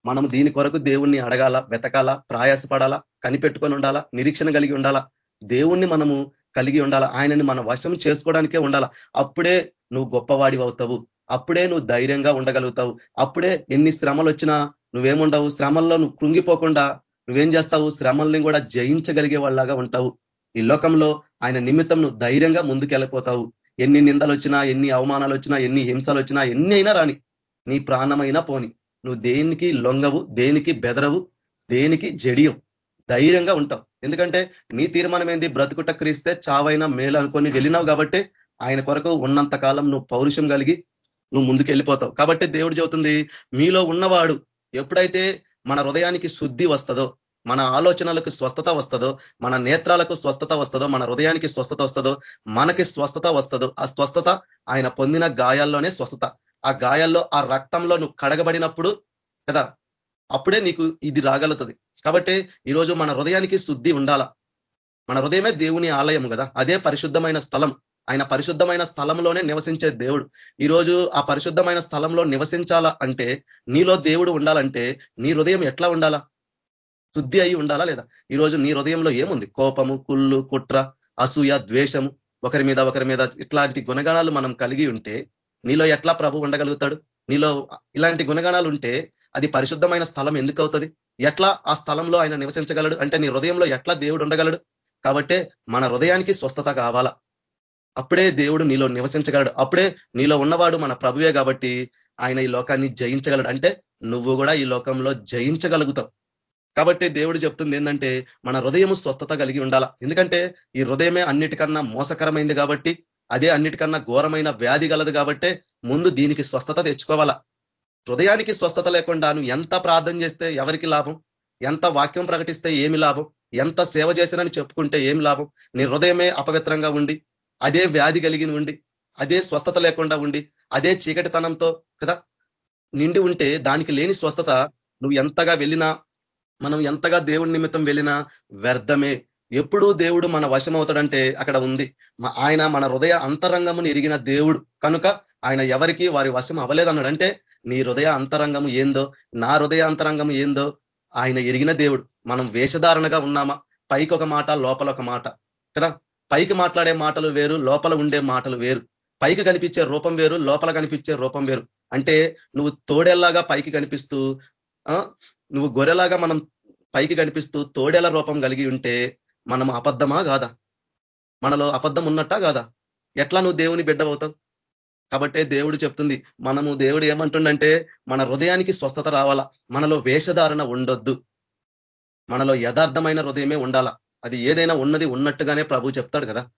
మనం దీని కొరకు దేవుణ్ణి అడగాల వెతకాల ప్రయాసపడాలా? కనిపెట్టుకొని ఉండాలా? నిరీక్షణ కలిగి ఉండాలా? దేవుణ్ణి మనము కలిగి ఉండాలా? ఆయనని మన వశం చేసుకోవడానికే ఉండాలా? అప్పుడే నువ్వు గొప్పవాడి అవుతావు. అప్పుడే నువ్వు ధైర్యంగా ఉండగలుగుతావు. అప్పుడే ఎన్ని శ్రమలు వచ్చినా నువ్వేముండవు? శ్రమల్లో నువ్వు కృంగిపోకుండా నువ్వేం చేస్తావు? శ్రమల్ని కూడా జయించగలిగే వాళ్ళలాగా ఉంటావు. ఈ లోకంలో ఆయన నిమిత్తం నువ్వు ధైర్యంగా ముందుకెళ్ళిపోతావు. ఎన్ని నిందలు వచ్చినా ఎన్ని అవమానాలు వచ్చినా ఎన్ని హింసలు వచ్చినా ఎన్ని అయినా రాని నీ ప్రాణమైనా పోని. నువ్వు దేనికి లొంగవు? దేనికి బెదరవు? దేనికి జడియవు? ధైర్యంగా ఉంటావు. ఎందుకంటే నీ తీర్మానం ఏంది బ్రతుకుట క్రీస్తే చావైనా మేలు అనుకొని వెళ్ళినావు కాబట్టి ఆయన కొరకు ఉన్నంత కాలం నువ్వు పౌరుషం కలిగి నువ్వు ముందుకు వెళ్ళిపోతావు కాబట్టి దేవుడు చెబుతుంది మీలో ఉన్నవాడు ఎప్పుడైతే మన హృదయానికి శుద్ధి వస్తుందో మన ఆలోచనలకు స్వస్థత వస్తుందో మన నేత్రాలకు స్వస్థత వస్తుందో మన హృదయానికి స్వస్థత వస్తుందో మనకి స్వస్థత వస్తుందో ఆ స్వస్థత ఆయన పొందిన గాయాల్లోనే స్వస్థత. ఆ గాయాల్లో ఆ రక్తంలో నువ్వు కడగబడినప్పుడు కదా అప్పుడే నీకు ఇది రాగలుగుతుంది. కాబట్టి ఈరోజు మన హృదయానికి శుద్ధి ఉండాల? మన హృదయమే దేవుని ఆలయం కదా? అదే పరిశుద్ధమైన స్థలం. ఆయన పరిశుద్ధమైన స్థలంలోనే నివసించే దేవుడు. ఈరోజు ఆ పరిశుద్ధమైన స్థలంలో నివసించాలా అంటే నీలో దేవుడు ఉండాలంటే నీ హృదయం ఎట్లా ఉండాలా? శుద్ధి అయి ఉండాలా లేదా? ఈరోజు నీ హృదయంలో ఏముంది? కోపము కుళ్ళు కుట్ర అసూయ ద్వేషము. ఒకరి మీద ఒకరి మీద ఇట్లాంటి గుణగణాలు మనం కలిగి ఉంటే నీలో ఎట్లా ప్రభు ఉండగలుగుతాడు? నీలో ఇలాంటి గుణగణాలు ఉంటే అది పరిశుద్ధమైన స్థలం ఎందుకు అవుతుంది? ఎట్లా ఆ స్థలంలో ఆయన నివసించగలడు? అంటే నీ హృదయంలో ఎట్లా దేవుడు ఉండగలడు? కాబట్టే మన హృదయానికి స్వస్థత కావాలా. అప్పుడే దేవుడు నీలో నివసించగలడు. అప్పుడే నీలో ఉన్నవాడు మన ప్రభువే కాబట్టి ఆయన ఈ లోకాన్ని జయించగలడు. అంటే నువ్వు కూడా ఈ లోకంలో జయించగలుగుతావు. కాబట్టి దేవుడు చెప్తుంది ఏంటంటే మన హృదయం స్వస్థత కలిగి ఉండాలా. ఎందుకంటే ఈ హృదయమే అన్నిటికన్నా మోసకరమైంది కాబట్టి అదే అన్నిటికన్నా ఘోరమైన వ్యాధి గలదు కాబట్టే ముందు దీనికి స్వస్థత తెచ్చుకోవాలా. హృదయానికి స్వస్థత లేకుండా నువ్వు ఎంత ప్రార్థన చేస్తే ఎవరికి లాభం? ఎంత వాక్యం ప్రకటిస్తే ఏమి లాభం? ఎంత సేవ చేసినని చెప్పుకుంటే ఏమి లాభం? నీ హృదయమే అపవిత్రంగా ఉండి అదే వ్యాధి కలిగి ఉండి అదే స్వస్థత లేకుండా ఉండి అదే చీకటితనంతో కదా? నిండి ఉంటే దానికి లేని స్వస్థత నువ్వు ఎంతగా వెళ్ళినా మనం ఎంతగా దేవుడి నిమిత్తం వెళ్ళినా వ్యర్థమే. ఎప్పుడూ దేవుడు మన వశం అవుతాడంటే అక్కడ ఉంది. ఆయన మన హృదయ అంతరంగమును ఎరిగిన దేవుడు. కనుక ఆయన ఎవరికి వారి వశం అవ్వలేదన్నాడు అంటే నీ హృదయ అంతరంగము ఏందో నా హృదయ అంతరంగం ఏందో ఆయన ఎరిగిన దేవుడు. మనం వేషధారణగా ఉన్నామా? పైకి ఒక మాట లోపల ఒక మాట. కదా? పైకి మాట్లాడే మాటలు వేరు లోపల ఉండే మాటలు వేరు. పైకి కనిపించే రూపం వేరు లోపల కనిపించే రూపం వేరు. అంటే నువ్వు తోడేలాగా పైకి కనిపిస్తూ నువ్వు గొర్రెలాగా మనం పైకి కనిపిస్తూ తోడేల రూపం కలిగి ఉంటే మనం అబద్ధమా కాదా? మనలో అబద్ధం ఉన్నట్టా కాదా? ఎట్లా నువ్వు దేవుని బిడ్డ అవుతావు కాబట్టే దేవుడు చెప్తుంది మనము దేవుడు ఏమంటుండంటే మన హృదయానికి స్వస్థత రావాలా మనలో వేషధారణ ఉండొద్దు. మనలో యథార్థమైన హృదయమే ఉండాలా. అది ఏదైనా ఉన్నది ఉన్నట్టుగానే ప్రభు చెప్తాడు కదా.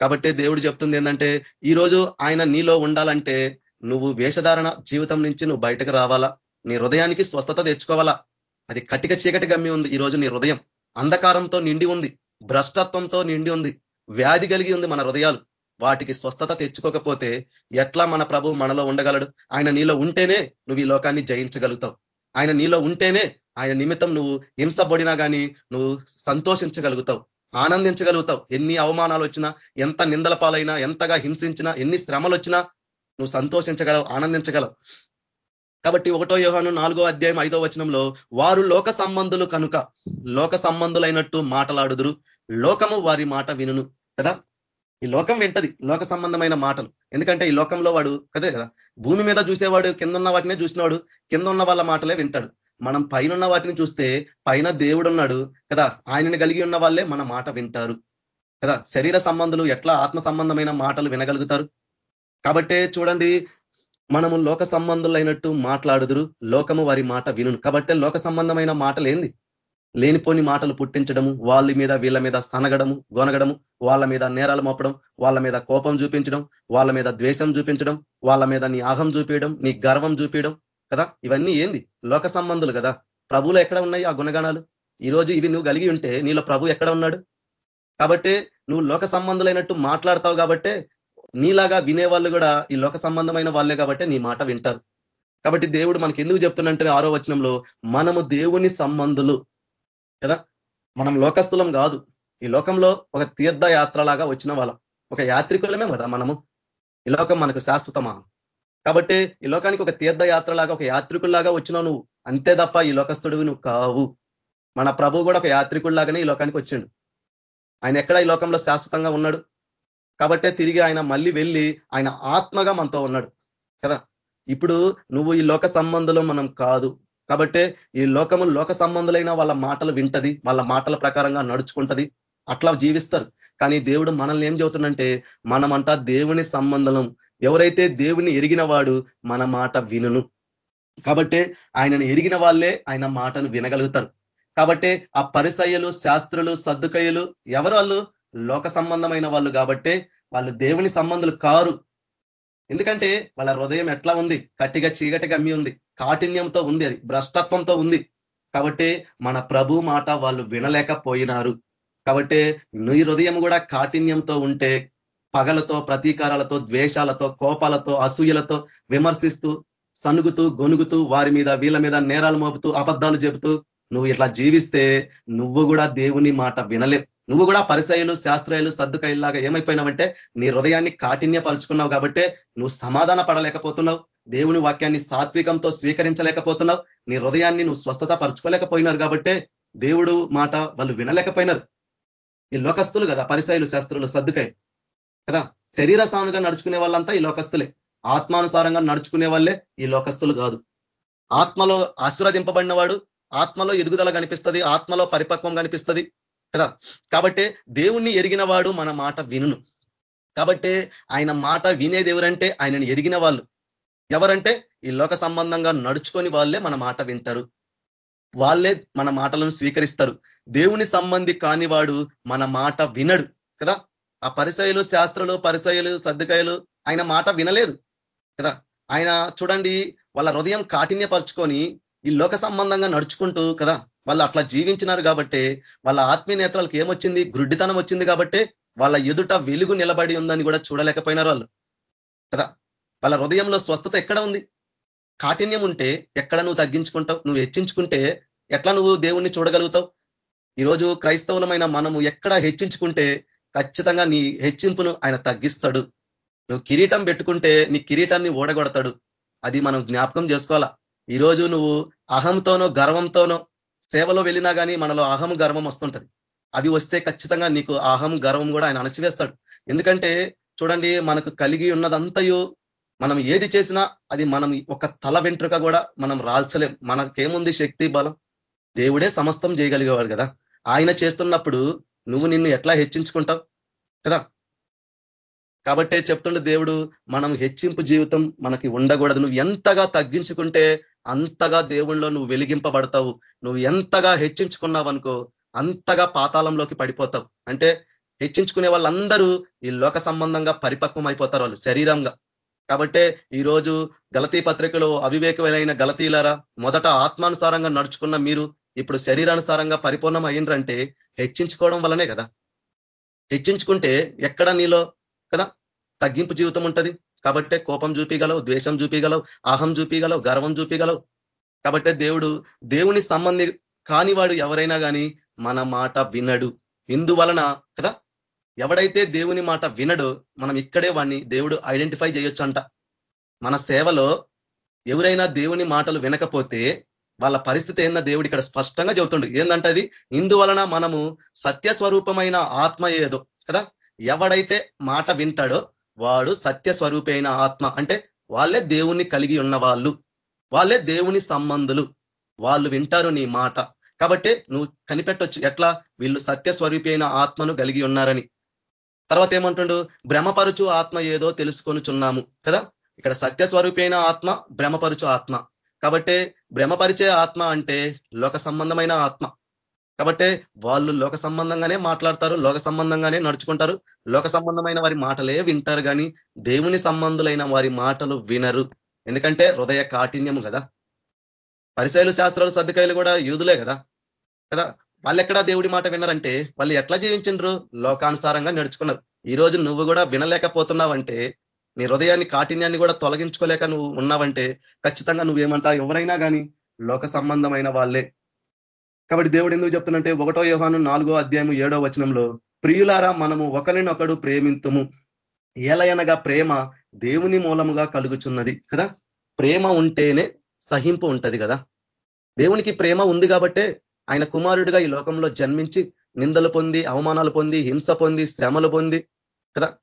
కాబట్టి దేవుడు చెప్తుంది ఏంటంటే ఈరోజు ఆయన నీలో ఉండాలంటే నువ్వు వేషధారణ జీవితం నుంచి నువ్వు బయటకు రావాలా నీ హృదయానికి స్వస్థత తెచ్చుకోవాలా. అది కటిక చీకటి గమ్మి ఉంది ఈరోజు నీ హృదయం. అంధకారంతో నిండి ఉంది భ్రష్టత్వంతో నిండి ఉంది వ్యాధి కలిగి ఉంది మన హృదయాలు. వాటికి స్వస్థత తెచ్చుకోకపోతే ఎట్లా మన ప్రభు మనలో ఉండగలడు? ఆయన నీలో ఉంటేనే నువ్వు ఈ లోకాన్ని జయించగలుగుతావు. ఆయన నీలో ఉంటేనే ఆయన నిమిత్తం నువ్వు హింసపడినా కానీ నువ్వు సంతోషించగలుగుతావు ఆనందించగలుగుతావు. ఎన్ని అవమానాలు వచ్చినా ఎంత నిందల పాలైనా ఎంతగా హింసించినా ఎన్ని శ్రమలు వచ్చినా నువ్వు సంతోషించగలవు ఆనందించగలవు. కాబట్టి ఒకటో యోహాను నాలుగో అధ్యాయం ఐదో వచనంలో వారు లోక సంబంధులు కనుక లోక సంబంధులైనట్టు మాటలాడుదురు లోకము వారి మాట వినును. కదా? ఈ లోకం వింటది లోక సంబంధమైన మాటలు. ఎందుకంటే ఈ లోకంలో వాడు కదే కదా భూమి మీద చూసేవాడు కింద ఉన్న వాటినే చూసినవాడు కింద ఉన్న వాళ్ళ మాటలే వింటాడు. మనం పైన వాటిని చూస్తే పైన దేవుడు ఉన్నాడు కదా ఆయనని కలిగి ఉన్న వాళ్ళే మన మాట వింటారు. కదా శరీర సంబంధులు ఎట్లా ఆత్మ సంబంధమైన మాటలు వినగలుగుతారు? కాబట్టే చూడండి మనము లోక సంబంధులైనట్టు మాట్లాడుదురు లోకము వారి మాట వినును. కాబట్టే లోక సంబంధమైన మాటలు ఏంది లేనిపోని మాటలు పుట్టించడము వాళ్ళ మీద వీళ్ళ మీద సనగడము గొనగడము వాళ్ళ మీద నేరాలు మోపడం వాళ్ళ మీద కోపం చూపించడం వాళ్ళ మీద ద్వేషం చూపించడం వాళ్ళ మీద నీ ఆహం చూపించడం నీ గర్వం చూపించడం కదా? ఇవన్నీ ఏంది? లోక సంబంధులు కదా? ప్రభువులు ఎక్కడ ఉన్నాయి ఆ గుణగణాలు? ఈ రోజు ఇవి నువ్వు కలిగి ఉంటే నీలో ప్రభు ఎక్కడ ఉన్నాడు? కాబట్టి నువ్వు లోక సంబంధులైనట్టు మాట్లాడతావు కాబట్టే నీలాగా వినేవాళ్ళు కూడా ఈ లోక సంబంధమైన వాళ్ళే కాబట్టి నీ మాట వింటారు. కాబట్టి దేవుడు మనకి ఎందుకు చెప్తున్నంటే ఆరో వచనంలో మనము దేవుని సంబంధులు. కదా? మనం లోకస్థులం కాదు. ఈ లోకంలో ఒక తీర్థయాత్రలాగా వచ్చిన వాళ్ళం. ఒక యాత్రికులమే కదా మనము. ఈ లోకం మనకు శాశ్వతమా? కాబట్టి ఈ లోకానికి ఒక తీర్థయాత్రలాగా ఒక యాత్రికుల్లాగా వచ్చినావు నువ్వు. అంతే తప్ప ఈ లోకస్తుడివి నువ్వు కావు. మన ప్రభు కూడా ఒక యాత్రికుల్లాగానే ఈ లోకానికి వచ్చిండు. ఆయన ఎక్కడ ఈ లోకంలో శాశ్వతంగా ఉన్నాడు? కాబట్టే తిరిగి ఆయన మళ్ళీ వెళ్ళి ఆయన ఆత్మగా మనతో ఉన్నాడు. కదా? ఇప్పుడు నువ్వు ఈ లోక సంబంధంలో మనం కాదు. కాబట్టే ఈ లోకము లోక సంబంధులైన వాళ్ళ మాటలు వింటది వాళ్ళ మాటల ప్రకారంగా నడుచుకుంటది. అట్లా జీవిస్తారు. కానీ దేవుడు మనల్ని ఏం చెబుతుందంటే మనమంట దేవుని సంబంధం ఎవరైతే దేవుని ఎరిగిన వాడు మన మాట వినును. కాబట్టే ఆయనను ఎరిగిన వాళ్ళే ఆయన మాటను వినగలుగుతారు. కాబట్టి ఆ పరిసయ్యలు శాస్త్రులు సర్దుకయ్యలు ఎవరు వాళ్ళు? లోక సంబంధమైన వాళ్ళు కాబట్టే వాళ్ళు దేవుని సంబంధులు కారు. ఎందుకంటే వాళ్ళ హృదయం ఎట్లా ఉంది? కట్టిగా చీకటి గమ్మి ఉంది. కాఠిన్యంతో ఉంది అది భ్రష్టత్వంతో ఉంది. కాబట్టి మన ప్రభు మాట వాళ్ళు వినలేకపోయినారు. కాబట్టి నీ హృదయం కూడా కాఠిన్యంతో ఉంటే పగలతో ప్రతీకారాలతో ద్వేషాలతో కోపాలతో అసూయలతో విమర్శిస్తూ సనుగుతూ గొనుగుతూ వారి మీద వీళ్ళ మీద నేరాలు మోపుతూ అబద్ధాలు చెబుతూ నువ్వు ఇట్లా జీవిస్తే నువ్వు కూడా దేవుని మాట వినలేవు. నువ్వు కూడా పరిసయలు శాస్త్రాలు సర్దుకాయల్లాగా ఏమైపోయినావంటే నీ హృదయాన్ని కాఠిన్యపరుచుకున్నావు కాబట్టి నువ్వు సమాధాన పడలేకపోతున్నావు దేవుని వాక్యాన్ని సాత్వికంతో స్వీకరించలేకపోతున్నావు. నీ హృదయాన్ని నువ్వు స్వస్థత పరుచుకోలేకపోయినారు కాబట్టే దేవుడు మాట వాళ్ళు వినలేకపోయినారు. ఈ లోకస్తులు కదా పరిసయలు శాస్త్రులు సర్దుకాయ కదా? శరీర సానుగా నడుచుకునే వాళ్ళంతా ఈ లోకస్తులే. ఆత్మానుసారంగా నడుచుకునే వాళ్ళే ఈ లోకస్తులు కాదు. ఆత్మలో ఆశీర్వదింపబడిన వాడు ఆత్మలో ఎదుగుదల కనిపిస్తుంది ఆత్మలో పరిపక్వం కనిపిస్తుంది కదా? కాబట్టి దేవుణ్ణి ఎరిగిన వాడు మన మాట వినును. కాబట్టి ఆయన మాట వినేది ఎవరంటే ఆయనను ఎరిగిన వాళ్ళు. ఎవరంటే ఈ లోక సంబంధంగా నడుచుకొని వాళ్ళే మన మాట వింటారు. వాళ్ళే మన మాటలను స్వీకరిస్తారు. దేవుని సంబంధి కానివాడు మన మాట వినడు కదా? ఆ పరిసయలు శాస్త్రలు పరిసయలు సర్దుకాయలు ఆయన మాట వినలేదు కదా? ఆయన చూడండి వాళ్ళ హృదయం కాఠిన్యపరుచుకొని ఈ లోక సంబంధంగా నడుచుకుంటూ కదా? వాళ్ళు అట్లా జీవించినారు కాబట్టి వాళ్ళ ఆత్మీయ నేత్రాలకు ఏమొచ్చింది? గ్రుడ్డితనం వచ్చింది కాబట్టి వాళ్ళ ఎదుట వెలుగు నిలబడి ఉందని కూడా చూడలేకపోయినారు వాళ్ళు కదా? వాళ్ళ హృదయంలో స్వస్థత ఎక్కడ ఉంది? కాఠిన్యం ఉంటే ఎక్కడ నువ్వు తగ్గించుకుంటావు? నువ్వు హెచ్చించుకుంటే ఎట్లా నువ్వు దేవుణ్ణి చూడగలుగుతావు? ఈరోజు క్రైస్తవులమైన మనము ఎక్కడ హెచ్చించుకుంటే ఖచ్చితంగా నీ హెచ్చింపును ఆయన తగ్గిస్తాడు. నువ్వు కిరీటం పెట్టుకుంటే నీ కిరీటాన్ని ఓడగొడతాడు అది మనం జ్ఞాపకం చేసుకోవాలా? ఈరోజు నువ్వు అహంతోనో గర్వంతోనో సేవలో వెళ్ళినా కానీ మనలో అహం గర్వం వస్తుంటది. అవి వస్తే ఖచ్చితంగా నీకు అహం గర్వం కూడా ఆయన అణచివేస్తాడు. ఎందుకంటే చూడండి మనకు కలిగి ఉన్నదంతయు మనం ఏది చేసినా అది మనం ఒక తల వెంట్రుక కూడా మనం రాల్చలేం. మనకేముంది శక్తి బలం? దేవుడే సమస్తం చేయగలిగేవాడు కదా. ఆయన చేస్తున్నప్పుడు నువ్వు నిన్ను ఎట్లా హెచ్చించుకుంటావు? కదా? కాబట్టే చెప్తుండే దేవుడు మనం హెచ్చింపు జీవితం మనకి ఉండకూడదు. నువ్వు ఎంతగా తగ్గించుకుంటే అంతగా దేవుణ్ణిలో నువ్వు వెలిగింపబడతావు. నువ్వు ఎంతగా హెచ్చించుకున్నావనుకో అంతగా పాతాళంలోకి పడిపోతావు. అంటే హెచ్చించుకునే వాళ్ళందరూ ఈ లోక సంబంధంగా పరిపక్వం అయిపోతారు వాళ్ళు శరీరంగా. కాబట్టే ఈరోజు గలతీ పత్రికలో అవివేకమైన గలతీలారా మొదట ఆత్మానుసారంగా నడుచుకున్న మీరు ఇప్పుడు శరీరానుసారంగా పరిపూర్ణం అయ్యిండ్రంటే హెచ్చించుకోవడం వల్లనే కదా. హెచ్చించుకుంటే ఎక్కడ నీలో కదా తగ్గింపు జీవితం ఉంటుంది. కాబట్టే కోపం చూపిగలవు ద్వేషం చూపిగలవు అహం చూపిగలవు గర్వం చూపిగలవు. కాబట్టే దేవుడు దేవుని సంబంధి కానివాడు ఎవరైనా కానీ మన మాట వినడు. ఇందువలన కదా ఎవడైతే దేవుని మాట వినడో మనం ఇక్కడే వాడిని దేవుడు ఐడెంటిఫై చేయొచ్చు అంట మన సేవలో ఎవరైనా దేవుని మాటలు వినకపోతే వాళ్ళ పరిస్థితి ఏందో దేవుడు ఇక్కడ స్పష్టంగా చెబుతుండు. ఏంటంటే అది? ఇందువలన మనము సత్య స్వరూపమైన ఆత్మ ఏదో కదా? ఎవడైతే మాట వింటాడో వాడు సత్యస్వరూపమైన ఆత్మ. అంటే వాళ్ళే దేవుణ్ణి కలిగి ఉన్న వాళ్ళు. వాళ్ళే దేవుని సంబంధులు. వాళ్ళు వింటారు నీ మాట. కాబట్టి నువ్వు కనిపెట్టొచ్చు. ఎట్లా? వీళ్ళు సత్య స్వరూపైన ఆత్మను కలిగి ఉన్నారని. తర్వాత ఏమంటుండు? భ్రమపరుచు ఆత్మ ఏదో తెలుసుకొనుచున్నాము కదా? ఇక్కడ సత్య స్వరూపైన ఆత్మ భ్రమపరుచు ఆత్మ. కాబట్టి భ్రమపరిచే ఆత్మ అంటే లోక సంబంధమైన ఆత్మ. కాబట్టి వాళ్ళు లోక సంబంధంగానే మాట్లాడతారు లోక సంబంధంగానే నడుచుకుంటారు. లోక సంబంధమైన వారి మాటలే వింటారు కానీ దేవుని సంబంధులైన వారి మాటలు వినరు. ఎందుకంటే హృదయ కాఠిన్యము కదా? పరిశైలు శాస్త్రాలు సర్దుకాయలు కూడా యూదులే కదా? కదా? వాళ్ళు ఎక్కడా దేవుడి మాట విన్నారంటే వాళ్ళు ఎట్లా జీవించిండ్రు? లోకానుసారంగా నడుచుకున్నారు. ఈ రోజు నువ్వు కూడా వినలేకపోతున్నావంటే నీ హృదయాన్ని కాఠిన్యాన్ని కూడా తొలగించుకోలేక నువ్వు ఉన్నావంటే ఖచ్చితంగా నువ్వేమంటా ఎవరైనా కానీ లోక సంబంధమైన వాళ్ళే. కాబట్టి దేవుడు ఎందుకు చెప్తున్నంటే ఒకటో యోహాను నాలుగో అధ్యాయం ఏడో వచనంలో ప్రియులారా మనము ఒకరినొకడు ప్రేమింతుము. ఏలయనగా ప్రేమ దేవుని మూలముగా కలుగుచున్నది కదా? ప్రేమ ఉంటేనే సహింపు ఉంటది కదా? దేవునికి ప్రేమ ఉంది కాబట్టే ఆయన కుమారుడిగా ఈ లోకంలో జన్మించి నిందలు పొంది అవమానాలు పొంది హింస పొంది శ్రమలు పొంది కదా?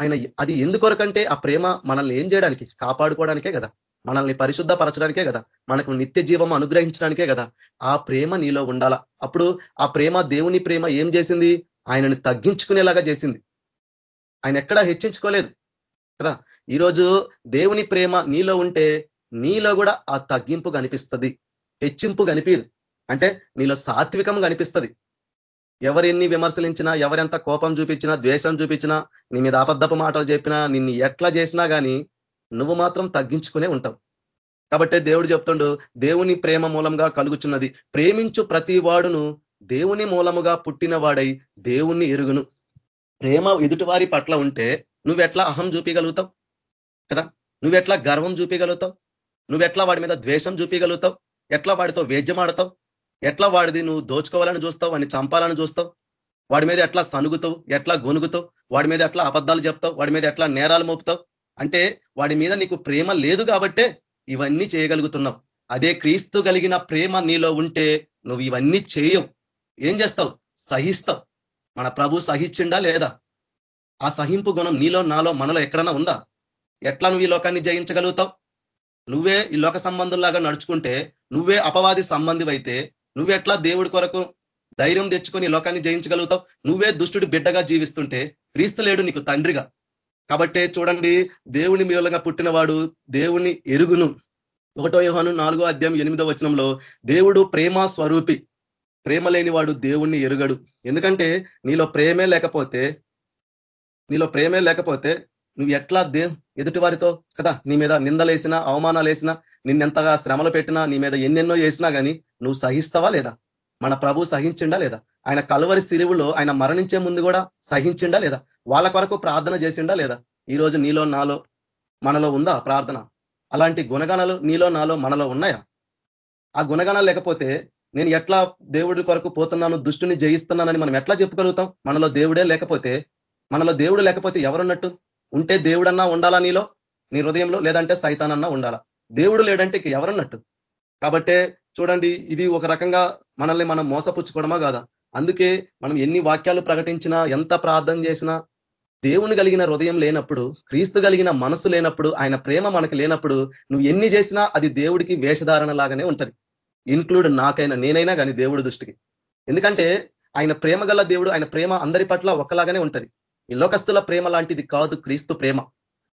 ఆయన అది ఎందుకొరకంటే ఆ ప్రేమ మనల్ని ఏం చేయడానికి? కాపాడుకోవడానికే కదా? మనల్ని పరిశుద్ధపరచడానికే కదా? మనకు నిత్య జీవం అనుగ్రహించడానికే కదా? ఆ ప్రేమ నీలో ఉండాల? అప్పుడు ఆ ప్రేమ దేవుని ప్రేమ ఏం చేసింది? ఆయనని తగ్గించుకునేలాగా చేసింది. ఆయన ఎక్కడా హెచ్చించుకోలేదు కదా? ఈరోజు దేవుని ప్రేమ నీలో ఉంటే నీలో కూడా ఆ తగ్గింపు కనిపిస్తుంది హెచ్చింపు కనిపించదు అంటే నీలో సాత్వికం కనిపిస్తుంది ఎవరెన్ని విమర్శలించినా ఎవరెంత కోపం చూపించినా ద్వేషం చూపించినా నీ మీద అబద్ధపు మాటలు చెప్పినా నిన్ను ఎట్లా చేసినా కానీ నువ్వు మాత్రం తగ్గించుకునే ఉంటావు. కాబట్టి దేవుడు చెప్తుండు దేవుని ప్రేమ మూలంగా కలుగుచున్నది. ప్రేమించు ప్రతి వాడును దేవుని మూలముగా పుట్టిన వాడై దేవుణ్ణి ఎరుగును. ప్రేమ ఎదుటివారి పట్ల ఉంటే నువ్వెట్లా అహం చూపించగలుగుతావు కదా? నువ్వెట్లా గర్వం చూపించగలుగుతావు నువ్వెట్లా వాడి మీద ద్వేషం చూపించగలుగుతావు ఎట్లా వాడితో వేద్యమాడతావు ఎట్లా వాడిది నువ్వు దోచుకోవాలని చూస్తావు వాడిని చంపాలని చూస్తావు? వాడి మీద ఎట్లా సనుగుతావు? ఎట్లా గొనుగుతావు? వాడి మీద ఎట్లా అబద్ధాలు చెప్తావు? వాడి మీద ఎట్లా నేరాలు మోపుతావు? అంటే వాడి మీద నీకు ప్రేమ లేదు కాబట్టే ఇవన్నీ చేయగలుగుతున్నావు. అదే క్రీస్తు కలిగిన ప్రేమ నీలో ఉంటే నువ్వు ఇవన్నీ చేయవు. ఏం చేస్తావు? సహిస్తావు. మన ప్రభు సహించిండా లేదా? ఆ సహింపు గుణం నీలో నాలో మనలో ఎక్కడన్నా ఉందా? ఎట్లా నువ్వు ఈ లోకాన్ని జయించగలుగుతావు? నువ్వే ఈ లోక సంబంధంలాగా నడుచుకుంటే నువ్వే అపవాది సంబంధివైతే నువ్వెట్లా దేవుడి కొరకు ధైర్యం తెచ్చుకొని లోకాన్ని జయించగలుగుతావు? నువ్వే దుష్టుడి బిడ్డగా జీవిస్తుంటే క్రీస్తు లేడు నీకు తండ్రిగా. కాబట్టి చూడండి దేవుని మూలంగా పుట్టినవాడు దేవుని ఎరుగును. ఒకటో యోహాను నాలుగో అధ్యాయం ఎనిమిదో వచనంలో దేవుడు ప్రేమ స్వరూపి. ప్రేమ లేని వాడు దేవుణ్ణి ఎరుగడు. ఎందుకంటే నీలో ప్రేమే లేకపోతే నీలో ప్రేమే లేకపోతే నువ్వు ఎట్లా దే ఎదుటి వారితో కదా నీ మీద నిందలేసినా అవమానాలు వేసినా నిన్నెంతగా శ్రమలు పెట్టినా నీ మీద ఎన్నెన్నో చేసినా కానీ నువ్వు సహిస్తావా లేదా? మన ప్రభు సహించిండా లేదా? ఆయన కలువరి సిరువులో ఆయన మరణించే ముందు కూడా సహించిండా లేదా? వాళ్ళ కొరకు ప్రార్థన చేసిండా లేదా? ఈ రోజు నీలో నాలో మనలో ఉందా ప్రార్థన? అలాంటి గుణగణాలు నీలో నాలో మనలో ఉన్నాయా? ఆ గుణగణాలు లేకపోతే నేను ఎట్లా దేవుడి కొరకు పోతున్నాను దుష్టుని జయిస్తున్నానని మనం ఎట్లా చెప్పుగలుగుతాం మనలో దేవుడే లేకపోతే మనలో దేవుడు లేకపోతే ఎవరున్నట్టు? ఉంటే దేవుడన్నా ఉండాలా నీలో? నీ హృదయంలో? లేదంటే సైతానన్నా ఉండాలా? దేవుడు లేడంటే ఇక ఎవరన్నట్టు? కాబట్టే చూడండి ఇది ఒక రకంగా మనల్ని మనం మోసపుచ్చుకోవడమా కాదా? అందుకే మనం ఎన్ని వాక్యాలు ప్రకటించినా ఎంత ప్రార్థన చేసినా దేవుని కలిగిన హృదయం లేనప్పుడు క్రీస్తు కలిగిన మనసు లేనప్పుడు ఆయన ప్రేమ మనకు లేనప్పుడు నువ్వు ఎన్ని చేసినా అది దేవుడికి వేషధారణ లాగానే ఉంటది. ఇన్క్లూడ్ నాకైనా నేనైనా కానీ దేవుడి దృష్టికి. ఎందుకంటే ఆయన ప్రేమ గల దేవుడు ఆయన ప్రేమ అందరి పట్ల ఒకలాగానే ఉంటది. ఈ లోకస్తుల ప్రేమ లాంటిది కాదు క్రీస్తు ప్రేమ.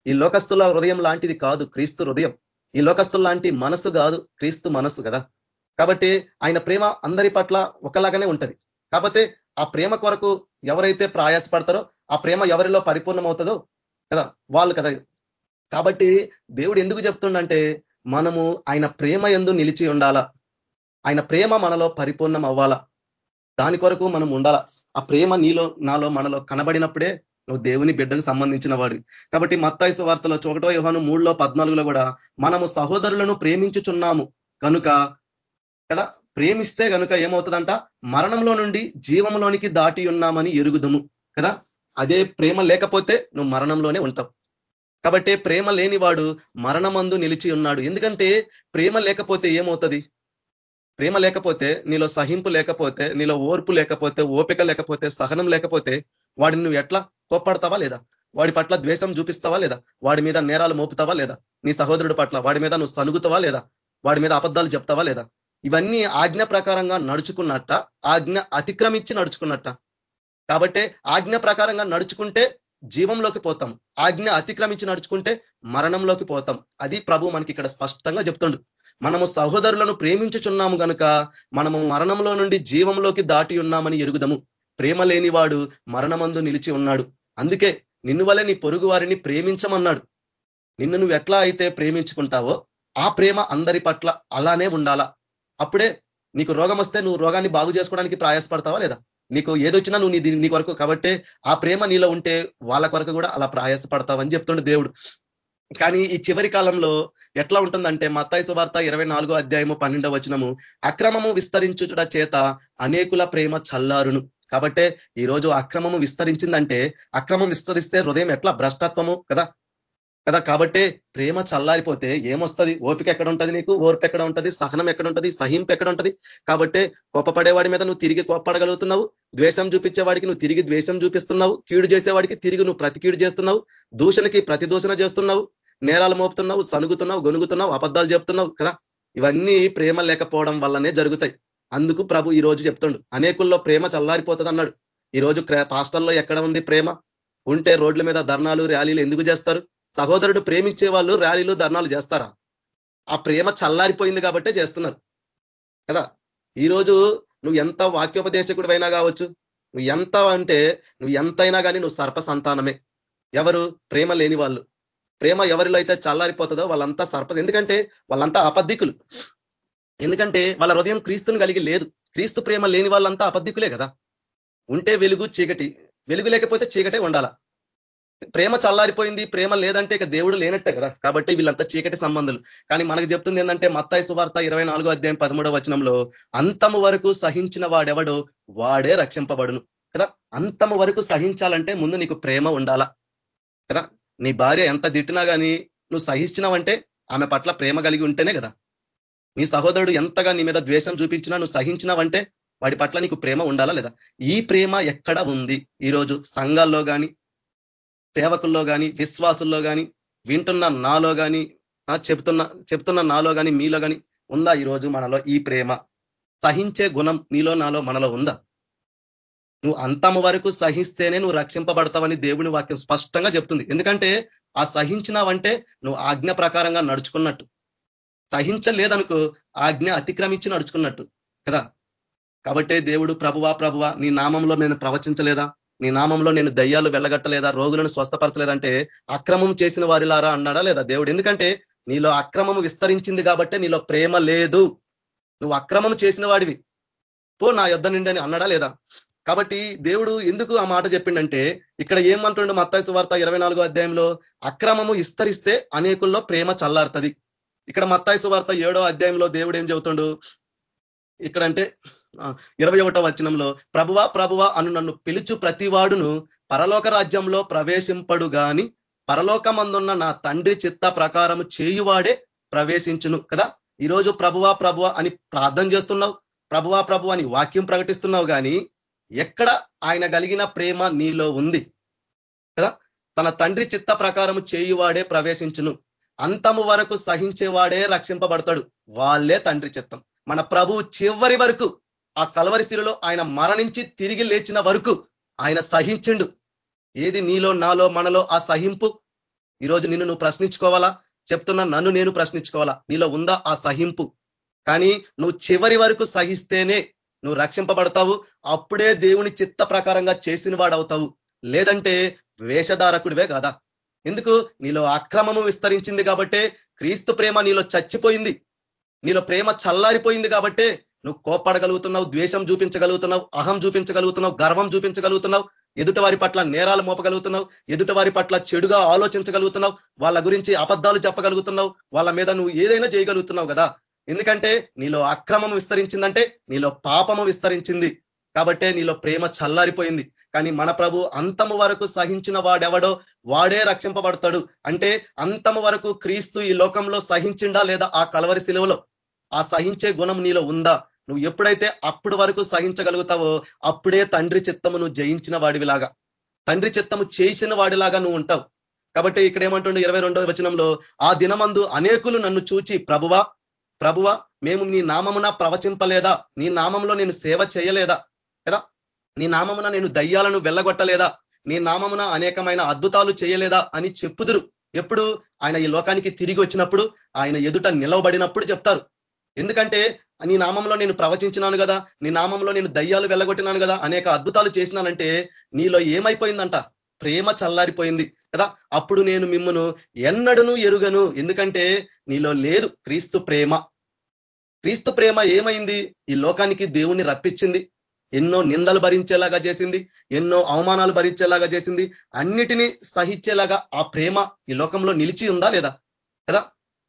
ఈ లోకస్తుల హృదయం లాంటిది కాదు క్రీస్తు హృదయం. ఈ లోకస్తుల లాంటి మనసు కాదు క్రీస్తు మనసు కదా. కాబట్టి ఆయన ప్రేమ అందరి పట్ల ఒకలాగానే ఉంటది. కాకపోతే ఆ ప్రేమ కొరకు ఎవరైతే ప్రయాసపడతారో ఆ ప్రేమ ఎవరిలో పరిపూర్ణమవుతుందో కదా వాళ్ళు కదా. కాబట్టి దేవుడు ఎందుకు చెప్తుండంటే మనము ఆయన ప్రేమ ఎందు నిలిచి ఉండాలా? ఆయన ప్రేమ మనలో పరిపూర్ణం అవ్వాలా దాని కొరకు మనం ఉండాలా? ఆ ప్రేమ నీలో నాలో మనలో కనబడినప్పుడే నువ్వు దేవుని బిడ్డకు సంబంధించిన వాడు కాబట్టి మత్తాయిసు వార్తలో ఒకటో యోహాను మూడులో పద్నాలుగులో కూడా మనము సహోదరులను ప్రేమించుచున్నాము. కనుక కదా? ప్రేమిస్తే కనుక ఏమవుతుందంట? మరణంలో నుండి జీవంలోనికి దాటి ఉన్నామని ఎరుగుదము కదా? అదే ప్రేమ లేకపోతే నువ్వు మరణంలోనే ఉంటావు. కాబట్టి ప్రేమ లేనివాడు మరణమందు నిలిచి ఉన్నాడు. ఎందుకంటే ప్రేమ లేకపోతే ఏమవుతుంది? ప్రేమ లేకపోతే నీలో సహింపు లేకపోతే నీలో ఓర్పు లేకపోతే ఓపిక లేకపోతే సహనం లేకపోతే వాడిని నువ్వు ఎట్లా కోప్పడతావా లేదా? వాడి పట్ల ద్వేషం చూపిస్తావా లేదా? వాడి మీద నేరాలు మోపుతావా లేదా? నీ సహోదరుడి పట్ల వాడి మీద నువ్వు సనుగుతావా లేదా? వాడి మీద అబద్ధాలు చెప్తావా లేదా? ఇవన్నీ ఆజ్ఞ ప్రకారంగా నడుచుకున్నట్ట ఆజ్ఞ అతిక్రమించి నడుచుకున్నట్ట. కాబట్టి ఆజ్ఞ ప్రకారంగా నడుచుకుంటే జీవంలోకి పోతాం. ఆజ్ఞ అతిక్రమించి నడుచుకుంటే మరణంలోకి పోతాం. అది ప్రభు మనకి ఇక్కడ స్పష్టంగా చెప్తుండు. మనము సహోదరులను ప్రేమించుచున్నాము కనుక మనము మరణంలో నుండి జీవంలోకి దాటి ఉన్నామని ఎరుగుదము. ప్రేమ లేనివాడు మరణమందు నిలిచి ఉన్నాడు. అందుకే నిన్ను వల్ల నీ పొరుగు వారిని ప్రేమించమన్నాడు. నిన్ను నువ్వు ఎట్లా అయితే ప్రేమించుకుంటావో ఆ ప్రేమ అందరి పట్ల అలానే ఉండాలా? అప్పుడే నీకు రోగం వస్తే నువ్వు రోగాన్ని బాగు చేసుకోవడానికి ప్రయాసపడతావా లేదా? నీకు ఏదొచ్చినా నువ్వు నీ నీ కొరకు కాబట్టి ఆ ప్రేమ నీలో ఉంటే వాళ్ళ కొరకు కూడా అలా ప్రయాసపడతావని చెప్తుండే దేవుడు. కానీ ఈ చివరి కాలంలో ఎట్లా ఉంటుందంటే మత్తాయి సువార్త ఇరవై నాలుగో అధ్యాయము పన్నెండవ వచనము అక్రమము విస్తరించుట చేత అనేకుల ప్రేమ చల్లారును. కాబట్టే ఈరోజు అక్రమము విస్తరించిందంటే అక్రమం విస్తరిస్తే హృదయం ఎట్లా భ్రష్టత్వము కదా? కదా? కాబట్టి ప్రేమ చల్లారిపోతే ఏమొస్తుంది? ఓపిక ఎక్కడ ఉంటుంది నీకు? ఓర్పు ఎక్కడ ఉంటుంది సహనం ఎక్కడ ఉంటుంది సహింపు ఎక్కడ ఉంటుంది కాబట్టి కోపపడేవాడి మీద నువ్వు తిరిగి కోపడగలుగుతున్నావు ద్వేషం చూపించేవాడికి నువ్వు తిరిగి ద్వేషం చూపిస్తున్నావు. కీడు చేసేవాడికి తిరిగి నువ్వు ప్రతి కీడు చేస్తున్నావు. దూషణకి ప్రతి దూషణ చేస్తున్నావు. నేరాలు మోపుతున్నావు సనుగుతున్నావు గొనుగుతున్నావు అబద్ధాలు చెప్తున్నావు కదా? ఇవన్నీ ప్రేమ లేకపోవడం వల్లనే జరుగుతాయి. అందుకు ప్రభు ఈ రోజు చెప్తుండు. అనేకుల్లో ప్రేమ చల్లారిపోతుంది అన్నాడు ఈ రోజు పాస్టల్లో ఎక్కడ ఉంది ప్రేమ? ఉంటే రోడ్ల మీద ధర్నాలు ర్యాలీలు ఎందుకు చేస్తారు? సహోదరుడు ప్రేమించే వాళ్ళు ర్యాలీలు ధర్నాలు చేస్తారా? ఆ ప్రేమ చల్లారిపోయింది కాబట్టే చేస్తున్నారు. కదా? ఈరోజు నువ్వు ఎంత వాక్యోపదేశకుడు అయినా కావచ్చు నువ్వు ఎంత అంటే నువ్వు ఎంతైనా కానీ నువ్వు సర్ప సంతానమే ఎవరు? ప్రేమ లేని వాళ్ళు. ప్రేమ ఎవరిలో అయితే చల్లారిపోతుందో వాళ్ళంతా సర్ప ఎందుకంటే వాళ్ళంతా అపద్ధికులు. ఎందుకంటే వాళ్ళ హృదయం క్రీస్తుని కలిగి లేదు. క్రీస్తు ప్రేమ లేని వాళ్ళంతా అపద్ధికులే కదా? ఉంటే వెలుగు చీకటి వెలుగు లేకపోతే చీకటే ఉండాల? ప్రేమ చల్లారిపోయింది ప్రేమ లేదంటే ఇక దేవుడు లేనట్టే కదా. కాబట్టి వీళ్ళంతా చీకటి సంబంధులు. కానీ మనకు చెప్తుంది ఏంటంటే మత్తాయి సువార్త ఇరవై నాలుగో అధ్యాయం పదమూడవ వచనంలో అంతము వరకు సహించిన వాడెవడో వాడే రక్షింపబడును. కదా? అంతము వరకు సహించాలంటే ముందు నీకు ప్రేమ ఉండాలా? కదా? నీ భార్య ఎంత తిట్టినా కానీ నువ్వు సహించినావంటే ఆమె పట్ల ప్రేమ కలిగి ఉంటేనే కదా. నీ సహోదరుడు ఎంతగా నీ మీద ద్వేషం చూపించినా నువ్వు సహించినావంటే వాడి పట్ల నీకు ప్రేమ ఉండాలా లేదా? ఈ ప్రేమ ఎక్కడ ఉంది? ఈరోజు సంఘాల్లో కానీ సేవకుల్లో కానీ విశ్వాసుల్లో కానీ వింటున్న నాలో కానీ చెప్తున్న చెప్తున్న నాలో కానీ మీలో కానీ ఉందా ఈరోజు మనలో ఈ ప్రేమ? సహించే గుణం నీలో నాలో మనలో ఉందా? నువ్వు అంతము వరకు సహిస్తేనే నువ్వు రక్షింపబడతావని దేవుని వాక్యం స్పష్టంగా చెప్తుంది. ఎందుకంటే ఆ సహించినావంటే నువ్వు ఆజ్ఞ ప్రకారంగా నడుచుకున్నట్టు. సహించలేదనుకో ఆజ్ఞ అతిక్రమించి నడుచుకున్నట్టు. కదా? కాబట్టే దేవుడు ప్రభువా ప్రభువా నీ నామంలో నేను ప్రవచించలేదా? నీ నామంలో నేను దయ్యాలు వెళ్ళగట్టలేదా? రోగులను స్వస్థపరచలేదంటే అక్రమం చేసిన వారిలారా అన్నాడా లేదా దేవుడు? ఎందుకంటే నీలో అక్రమం విస్తరించింది కాబట్టే నీలో ప్రేమ లేదు. నువ్వు అక్రమం చేసిన వాడివి. పో నా యుద్ధ నిండి అని అన్నాడా లేదా? కాబట్టి దేవుడు ఎందుకు ఆ మాట చెప్పిండంటే ఇక్కడ ఏమంటుండో మత్తాయి వార్త ఇరవై అధ్యాయంలో? అక్రమము విస్తరిస్తే అనేకుల్లో ప్రేమ చల్లారుతుంది. ఇక్కడ మత్తాయి వార్త ఏడో అధ్యాయంలో దేవుడు ఏం చెబుతుండు? ఇక్కడంటే ఇరవై ఒకటో వచనంలో ప్రభువా ప్రభువా అను నన్ను పిలుచు ప్రతివాడును పరలోక రాజ్యంలో ప్రవేశింపడు గాని పరలోకమందున్న నా తండ్రి చిత్త ప్రకారము చేయువాడే ప్రవేశించును కదా? ఈరోజు ప్రభువా ప్రభువ అని ప్రార్థన చేస్తున్నావు ప్రభువా ప్రభు అని వాక్యం ప్రకటిస్తున్నావు కానీ ఎక్కడ ఆయన కలిగిన ప్రేమ నీలో ఉంది కదా? తన తండ్రి చిత్త ప్రకారము చేయువాడే ప్రవేశించును అంతము వరకు సహించేవాడే రక్షింపబడతాడు వాళ్ళే తండ్రి చిత్తం. మన ప్రభువు చివరి వరకు ఆ కలవరి స్థితిలో ఆయన మరణించి తిరిగి లేచిన వరకు ఆయన సహించిండు. ఏది నీలో నాలో మనలో ఆ సహింపు? ఈరోజు నిన్ను నువ్వు ప్రశ్నించుకోవాలా? చెప్తున్నా నన్ను నేను ప్రశ్నించుకోవాలా? నీలో ఉందా ఆ సహింపు? కానీ నువ్వు చివరి వరకు సహిస్తేనే నువ్వు రక్షింపబడతావు. అప్పుడే దేవుని చిత్త ప్రకారంగా చేసిన వాడవుతావు లేదంటే వేషధారకుడివే కదా? ఎందుకు? నీలో అక్రమము విస్తరించింది కాబట్టే క్రీస్తు ప్రేమ నీలో చచ్చిపోయింది. నీలో ప్రేమ చల్లారిపోయింది కాబట్టే నువ్వు కోపడగలుగుతున్నావు ద్వేషం చూపించగలుగుతున్నావు అహం చూపించగలుగుతున్నావు గర్వం చూపించగలుగుతున్నావు ఎదుట వారి పట్ల నేరాలు మోపగలుగుతున్నావు ఎదుట వారి పట్ల చెడుగా ఆలోచించగలుగుతున్నావు వాళ్ళ గురించి అబద్ధాలు చెప్పగలుగుతున్నావు వాళ్ళ మీద నువ్వు ఏదైనా చేయగలుగుతున్నావు కదా. ఎందుకంటే నీలో అక్రమం విస్తరించిందంటే నీలో పాపము విస్తరించింది. కాబట్టే నీలో ప్రేమ చల్లారిపోయింది. కానీ మన ప్రభు అంతము వరకు సహించిన వాడెవడో వాడే రక్షింపబడతాడు. అంటే అంతము వరకు క్రీస్తు ఈ లోకంలో సహించిండా లేదా ఆ కలవరి శిలువలో? ఆ సహించే గుణం నీలో ఉందా? నువ్వు ఎప్పుడైతే అప్పుడు వరకు సహించగలుగుతావో అప్పుడే తండ్రి చిత్తము నువ్వు జయించిన వాడివిలాగా. తండ్రి చిత్తము చేసిన వాడిలాగా నువ్వు ఉంటావు. కాబట్టి ఇక్కడ ఏమంటుండే ఇరవై రెండవ వచనంలో ఆ దినమందు అనేకులు నన్ను చూచి ప్రభువా ప్రభువ మేము నీ నామమున ప్రవచింపలేదా? నీ నామంలో నేను సేవ చేయలేదా? కదా? నీ నామమున నేను దయ్యాలను వెళ్ళగొట్టలేదా? నీ నామమున అనేకమైన అద్భుతాలు చేయలేదా? అని చెప్పుదురు. ఎప్పుడు? ఆయన ఈ లోకానికి తిరిగి వచ్చినప్పుడు ఆయన ఎదుట నిలవబడినప్పుడు చెప్తారు. ఎందుకంటే నీ నామంలో నేను ప్రవచించినాను కదా నీ నామంలో నేను దయ్యాలు వెళ్ళగొట్టినాను కదా అనేక అద్భుతాలు చేసినానంటే నీలో ఏమైపోయిందంట? ప్రేమ చల్లారిపోయింది కదా. అప్పుడు నేను మిమ్మను ఎన్నడను ఎరుగను. ఎందుకంటే నీలో లేదు క్రీస్తు ప్రేమ. క్రీస్తు ప్రేమ ఏమైంది? ఈ లోకానికి దేవుణ్ణి రప్పించింది. ఎన్నో నిందలు భరించేలాగా చేసింది. ఎన్నో అవమానాలు భరించేలాగా చేసింది. అన్నిటినీ సహించేలాగా ఆ ప్రేమ ఈ లోకంలో నిలిచి ఉందా లేదా? కదా.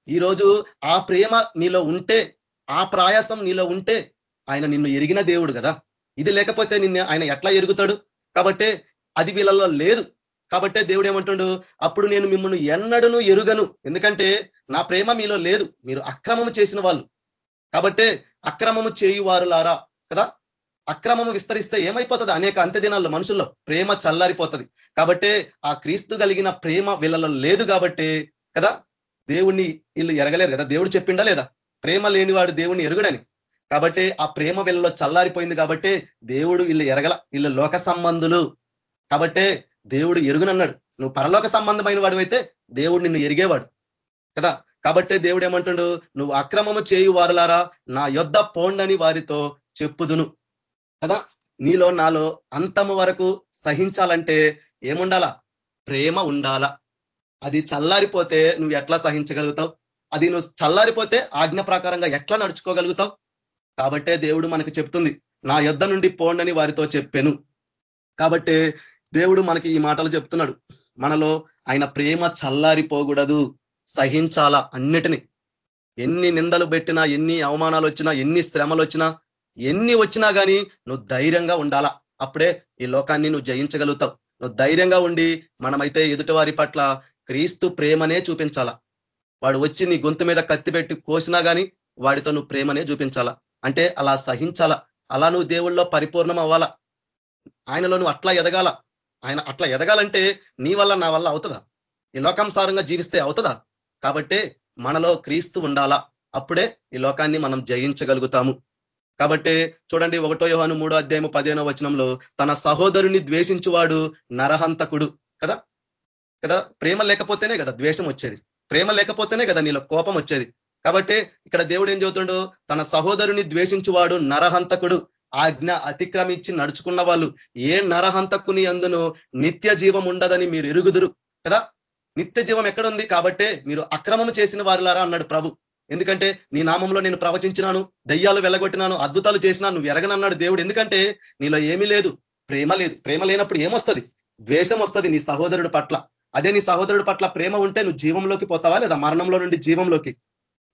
ఈరోజు ఆ ప్రేమ నీలో ఉంటే ఆ ప్రయాసం నీలో ఉంటే ఆయన నిన్ను ఎరిగిన దేవుడు కదా. ఇది లేకపోతే నిన్ను ఆయన ఎట్లా ఎరుగుతాడు? కాబట్టే అది వీళ్ళలో లేదు. కాబట్టే దేవుడు ఏమంటుండు? అప్పుడు నేను మిమ్మల్ని ఎన్నడను ఎరుగను. ఎందుకంటే నా ప్రేమ మీలో లేదు. మీరు అక్రమము చేసిన వాళ్ళు. కాబట్టే అక్రమము చేయువారులారా కదా? అక్రమము విస్తరిస్తే ఏమైపోతుంది? అనేక అంత్య దినాల్లో మనుషుల్లో ప్రేమ చల్లారిపోతుంది. కాబట్టే ఆ క్రీస్తు కలిగిన ప్రేమ వీళ్ళలో లేదు కాబట్టి కదా? దేవుణ్ణి వీళ్ళు ఎరగలేరు కదా? దేవుడు చెప్పిండా లేదా? ప్రేమ లేనివాడు దేవుని ఎరుగడని. కాబట్టి ఆ ప్రేమ వీళ్ళలో చల్లారిపోయింది కాబట్టి దేవుడు వీళ్ళు ఎరగల వీళ్ళు లోక సంబంధులు. కాబట్టే దేవుడు ఎరుగునన్నాడు. నువ్వు పరలోక సంబంధమైన వాడు అయితే దేవుడు నిన్ను ఎరిగేవాడు. కదా? కాబట్టే దేవుడు ఏమంటాడు? నువ్వు అక్రమము చేయు వారులారా నా యొద్ధ పోండని వారితో చెప్పుదును. కదా? నీలో నాలో అంతము వరకు సహించాలంటే ఏముండాలా? ప్రేమ ఉండాలా. అది చల్లారిపోతే నువ్వు ఎట్లా సహించగలుగుతావు? అది నువ్వు చల్లారిపోతే ఆజ్ఞ ప్రకారంగా ఎట్లా నడుచుకోగలుగుతావు? కాబట్టే దేవుడు మనకు చెప్తుంది నా యొద్ధ నుండి పోండని వారితో చెప్పాను. కాబట్టి దేవుడు మనకి ఈ మాటలు చెప్తున్నాడు మనలో ఆయన ప్రేమ చల్లారిపోకూడదు సహించాలా అన్నిటిని. ఎన్ని నిందలు పెట్టినా ఎన్ని అవమానాలు వచ్చినా ఎన్ని శ్రమలు వచ్చినా ఎన్ని వచ్చినా కానీ నువ్వు ధైర్యంగా ఉండాలా. అప్పుడే ఈ లోకాన్ని నువ్వు జయించగలుగుతావు. నువ్వు ధైర్యంగా ఉండి మనమైతే ఎదుటివారి పట్ల క్రీస్తు ప్రేమనే చూపించాలా. వాడు వచ్చి నీ గొంతు మీద కత్తి పెట్టి కోసినా కానీ వాడితో నువ్వు ప్రేమనే చూపించాలా? అంటే అలా సహించాలా? అలా నువ్వు దేవుళ్ళలో పరిపూర్ణం అవ్వాలా? ఆయనలో నువ్వు అట్లా ఎదగాల? ఆయన అట్లా ఎదగాలంటే నీ వల్ల నా వల్ల అవుతుందా? ఈ లోకానుసారంగా జీవిస్తే అవుతుందా? కాబట్టే మనలో క్రీస్తు ఉండాలా? అప్పుడే ఈ లోకాన్ని మనం జయించగలుగుతాము. కాబట్టి చూడండి ఒకటో యోహాను మూడో అధ్యాయము పదిహేనో వచనంలో తన సహోదరుని ద్వేషించువాడు నరహంతకుడు. కదా? కదా? ప్రేమ లేకపోతేనే కదా ద్వేషం వచ్చేది. ప్రేమ లేకపోతేనే కదా నీలో కోపం వచ్చేది. కాబట్టి ఇక్కడ దేవుడు ఏం చెబుతుండో? తన సహోదరుని ద్వేషించువాడు నరహంతకుడు. ఆజ్ఞ అతిక్రమించి నడుచుకున్న వాళ్ళు ఏ నరహంతకుని అందును నిత్య జీవం ఉండదని మీరు ఎరుగుదురు కదా? నిత్య జీవం ఎక్కడుంది? కాబట్టే మీరు అక్రమం చేసిన వారిలారా అన్నాడు ప్రభు. ఎందుకంటే నీ నామంలో నేను ప్రవచించినాను దయ్యాలు వెళ్ళగొట్టినాను అద్భుతాలు చేసినా నువ్వు ఎరగనన్నాడు దేవుడు. ఎందుకంటే నీలో ఏమీ లేదు ప్రేమ లేదు. ప్రేమ లేనప్పుడు ఏమొస్తుంది? ద్వేషం వస్తుంది నీ సహోదరుడు పట్ల. అదే నీ సహోదరుడు పట్ల ప్రేమ ఉంటే నువ్వు జీవంలోకి పోతావా లేదా మరణంలో నుండి జీవంలోకి?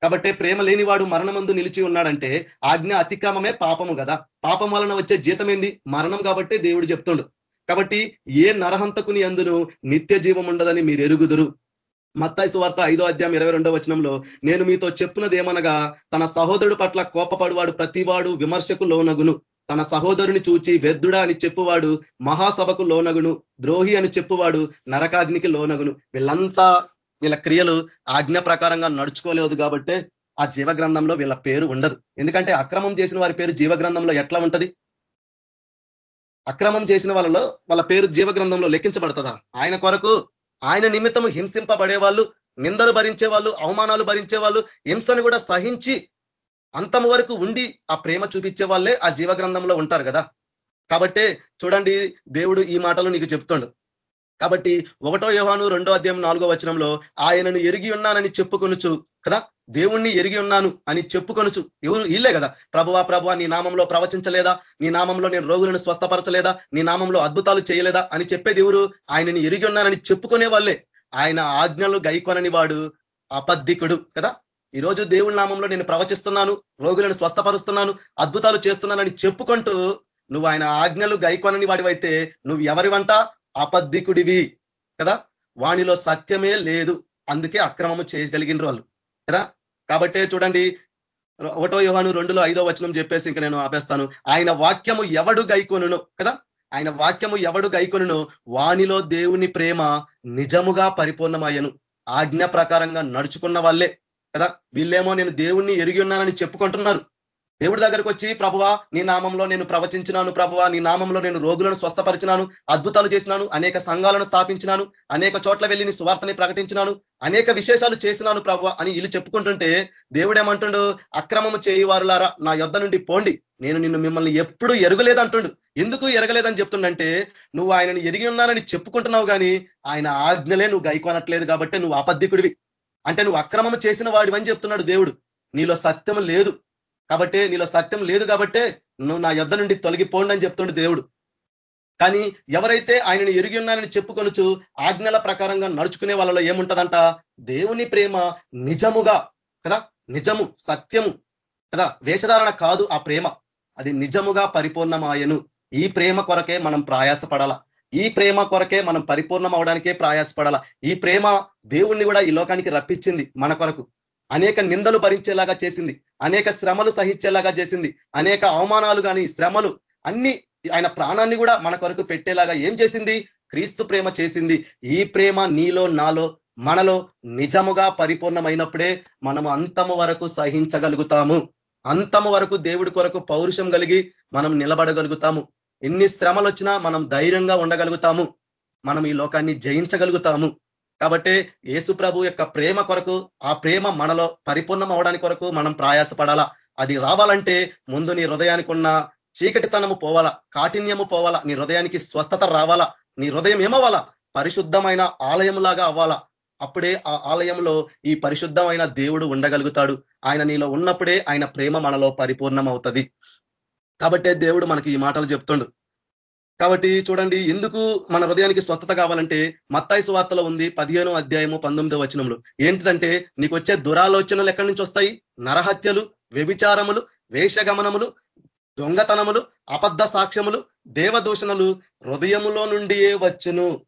కాబట్టి ప్రేమ లేనివాడు మరణమందు నిలిచి ఉన్నాడంటే ఆజ్ఞ అతిక్రమమే పాపము కదా. పాపం వలన వచ్చే జీతం ఏంది? మరణం కాబట్టి దేవుడు చెప్తుండు. కాబట్టి ఏ నరహంతకుని అందును నిత్య జీవం ఉండదని మీరు ఎరుగుదురు. మత్తాయి వార్త ఐదో అధ్యాయం ఇరవై రెండో వచనంలో నేను మీతో చెప్పున్నది ఏమనగా తన సహోదరుడు పట్ల కోపపడువాడు ప్రతివాడు విమర్శకు లోనగును. తన సహోదరుని చూచి వ్యర్థుడా అని చెప్పువాడు మహాసభకు లోనగును ద్రోహి అని చెప్పువాడు నరకాగ్నికి లోనగును. వీళ్ళంతా వీళ్ళ క్రియలు ఆజ్ఞ ప్రకారంగా నడుచుకోలేదు కాబట్టి ఆ జీవ గ్రంథంలో వీళ్ళ పేరు ఉండదు. ఎందుకంటే అక్రమం చేసిన వారి పేరు జీవగ్రంథంలో ఎట్లా ఉంటది? అక్రమం చేసిన వాళ్ళలో వాళ్ళ పేరు జీవ గ్రంథంలో లెక్కించబడుతుందా? ఆయన కొరకు ఆయన నిమిత్తం హింసింపబడే వాళ్ళు నిందలు భరించే వాళ్ళు అవమానాలు భరించే వాళ్ళు హింసను కూడా సహించి అంతం వరకు ఉండి ఆ ప్రేమ చూపించే వాళ్ళే ఆ జీవ గ్రంథంలో ఉంటారు కదా. కాబట్టే చూడండి దేవుడు ఈ మాటలు నీకు చెప్తుండు. కాబట్టి ఒకటో యోహాను రెండో అధ్యాయం నాలుగో వచనంలో ఆయనను ఎరిగి ఉన్నానని చెప్పుకొనుచు కదా? దేవుణ్ణి ఎరిగి ఉన్నాను అని చెప్పుకొనుచు. ఎవరు? ఇల్లే కదా. ప్రభువా ప్రభువా నీ నామంలో ప్రవచించలేదా? నీ నామంలో నేను రోగులను స్వస్థపరచలేదా? నీ నామంలో అద్భుతాలు చేయలేదా? అని చెప్పేది ఎవరు? ఆయనని ఎరిగి ఉన్నానని చెప్పుకునే వాళ్ళే. ఆయన ఆజ్ఞలు గైకొనని వాడు అబద్ధికుడు కదా? ఈరోజు దేవుడి నామంలో నేను ప్రవచిస్తున్నాను రోగులను స్వస్థపరుస్తున్నాను అద్భుతాలు చేస్తున్నానని చెప్పుకుంటూ నువ్వు ఆయన ఆజ్ఞలు గైకొనని వాడివైతే నువ్వు ఎవరి వంట అబద్ధికుడివి కదా? వానిలో సత్యమే లేదు. అందుకే అక్రమము చేయగలిగిన వాళ్ళు. కదా? కాబట్టే చూడండి ఒకటో యోహాను రెండులో ఐదో వచనం చెప్పేసి ఇంకా నేను ఆపేస్తాను. ఆయన వాక్యము ఎవడు గైకొనును కదా? ఆయన వాక్యము ఎవడు గైకొనును వానిలో దేవుని ప్రేమ నిజముగా పరిపూర్ణమయ్యను. ఆజ్ఞ ప్రకారంగా నడుచుకున్న వాళ్ళే. కదా? వీళ్ళేమో నేను దేవుణ్ణి ఎరిగి ఉన్నానని చెప్పుకుంటున్నారు. దేవుడి దగ్గరకు వచ్చి ప్రభువా నీ నామంలో నేను ప్రవచించినాను ప్రభువా నీ నామంలో నేను రోగులను స్వస్థపరిచినాను అద్భుతాలు చేసినాను అనేక సంఘాలను స్థాపించినాను అనేక చోట్ల వెళ్ళి నీ సువార్తని ప్రకటించినాను అనేక విశేషాలు చేసినాను ప్రభు అని వీళ్ళు చెప్పుకుంటుంటే దేవుడేమంటుండు? అక్రమము వారులారా నా యొద్ధ నుండి పోండి. నేను నిన్ను మిమ్మల్ని ఎప్పుడు ఎరగలేదంటుండు. ఎందుకు ఎరగలేదని చెప్తుండంటే నువ్వు ఆయనని ఎరిగి ఉన్నానని చెప్పుకుంటున్నావు కానీ ఆయన ఆజ్ఞలే నువ్వు గైకోనట్లేదు కాబట్టి నువ్వు అబద్ధికుడివి. అంటే నువ్వు అక్రమం చేసిన వాడివని చెప్తున్నాడు దేవుడు. నీలో సత్యం లేదు కాబట్టి నీలో సత్యం లేదు కాబట్టే నువ్వు నా యుద్ధ నుండి తొలగిపోండి అని చెప్తుండే దేవుడు. కానీ ఎవరైతే ఆయనను ఎరిగి ఉన్నానని చెప్పుకొనొచ్చు ఆజ్ఞల ప్రకారంగా నడుచుకునే వాళ్ళలో ఏముంటదంట? దేవుని ప్రేమ నిజముగా కదా? నిజము సత్యము కదా? వేషధారణ కాదు ఆ ప్రేమ. అది నిజముగా పరిపూర్ణమాయను. ఈ ప్రేమ కొరకే మనం ప్రయాసపడాల. ఈ ప్రేమ కొరకే మనం పరిపూర్ణం అవడానికే ప్రయాసపడాల? ఈ ప్రేమ దేవుణ్ణి కూడా ఈ లోకానికి రప్పించింది మన కొరకు. అనేక నిందలు భరించేలాగా చేసింది. అనేక శ్రమలు సహించేలాగా చేసింది. అనేక అవమానాలు కానీ శ్రమలు అన్ని ఆయన ప్రాణాన్ని కూడా మన కొరకు పెట్టేలాగా ఏం చేసింది? క్రీస్తు ప్రేమ చేసింది. ఈ ప్రేమ నీలో నాలో మనలో నిజముగా పరిపూర్ణమైనప్పుడే మనము అంతము వరకు సహించగలుగుతాము. అంతము వరకు దేవుడి కొరకు పౌరుషం కలిగి మనం నిలబడగలుగుతాము. ఎన్ని శ్రమలు వచ్చినా మనం ధైర్యంగా ఉండగలుగుతాము. మనం ఈ లోకాన్ని జయించగలుగుతాము. కాబట్టి యేసు ప్రభు యొక్క ప్రేమ కొరకు ఆ ప్రేమ మనలో పరిపూర్ణం అవడానికి కొరకు మనం ప్రయాసపడాలా. అది రావాలంటే ముందు నీ హృదయానికి ఉన్న చీకటితనము పోవాలా కాఠిన్యము పోవాలా నీ హృదయానికి స్వస్థత రావాలా నీ హృదయం ఏమవ్వాలా? పరిశుద్ధమైన ఆలయంలాగా అవ్వాలా. అప్పుడే ఆ ఆలయంలో ఈ పరిశుద్ధమైన దేవుడు ఉండగలుగుతాడు. ఆయన నీలో ఉన్నప్పుడే ఆయన ప్రేమ మనలో పరిపూర్ణం అవుతుంది కాబట్టే దేవుడు మనకి ఈ మాటలు చెప్తుండు. కాబట్టి చూడండి ఎందుకు మన హృదయానికి స్వస్థత కావాలంటే మత్తాయి సువార్తలో ఉంది పదిహేనో అధ్యాయము పంతొమ్మిదో వచనంలో ఏంటిదంటే నీకు వచ్చే దురాలోచనలు ఎక్కడి నుంచి వస్తాయి? నరహత్యలు వ్యభిచారములు వేషగమనములు దొంగతనములు అబద్ధ సాక్ష్యములు దేవదూషణలు హృదయములో నుండియే వచ్చును.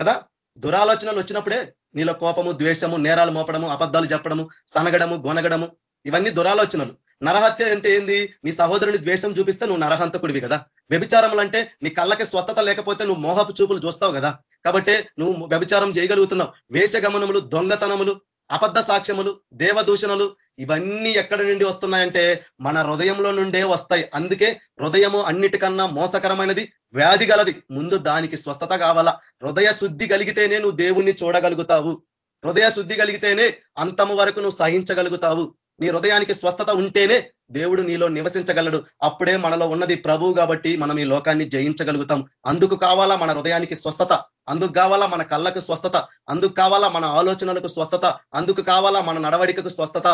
కదా? దురాలోచనలు వచ్చినప్పుడే నీలో కోపము ద్వేషము నేరాలు మోపడము అబద్ధాలు చెప్పడము సనగడము గొనగడము ఇవన్నీ దురాలోచనలు. నరహత్య అంటే ఏంది? నీ సహోదరుని ద్వేషం చూపిస్తే నువ్వు నరహంతకుడివి కదా. వ్యభిచారములు అంటే నీ కళ్ళకి స్వస్థత లేకపోతే నువ్వు మోహపు చూపులు చూస్తావు కదా. కాబట్టి నువ్వు వ్యభిచారం చేయగలుగుతున్నావు. వేషగమనములు దొంగతనములు అబద్ధ సాక్ష్యములు దేవదూషణలు ఇవన్నీ ఎక్కడి నుండి వస్తున్నాయంటే మన హృదయంలో నుండే వస్తాయి. అందుకే హృదయము అన్నిటికన్నా మోసకరమైనది వ్యాధి గలది. ముందు దానికి స్వస్థత కావాలా? హృదయ శుద్ధి కలిగితేనే నువ్వు దేవుణ్ణి చూడగలుగుతావు. హృదయ శుద్ధి కలిగితేనే అంతము వరకు నువ్వు సహించగలుగుతావు. నీ హృదయానికి స్వస్థత ఉంటేనే దేవుడు నీలో నివసించగలడు. అప్పుడే మనలో ఉన్నది ప్రభు కాబట్టి మనం ఈ లోకాన్ని జయించగలుగుతాం. అందుకు కావాలా మన హృదయానికి స్వస్థత? అందుకు కావాలా మన కళ్ళకు స్వస్థత? అందుకు కావాలా మన ఆలోచనలకు స్వస్థత? అందుకు కావాలా మన నడవడికకు స్వస్థత?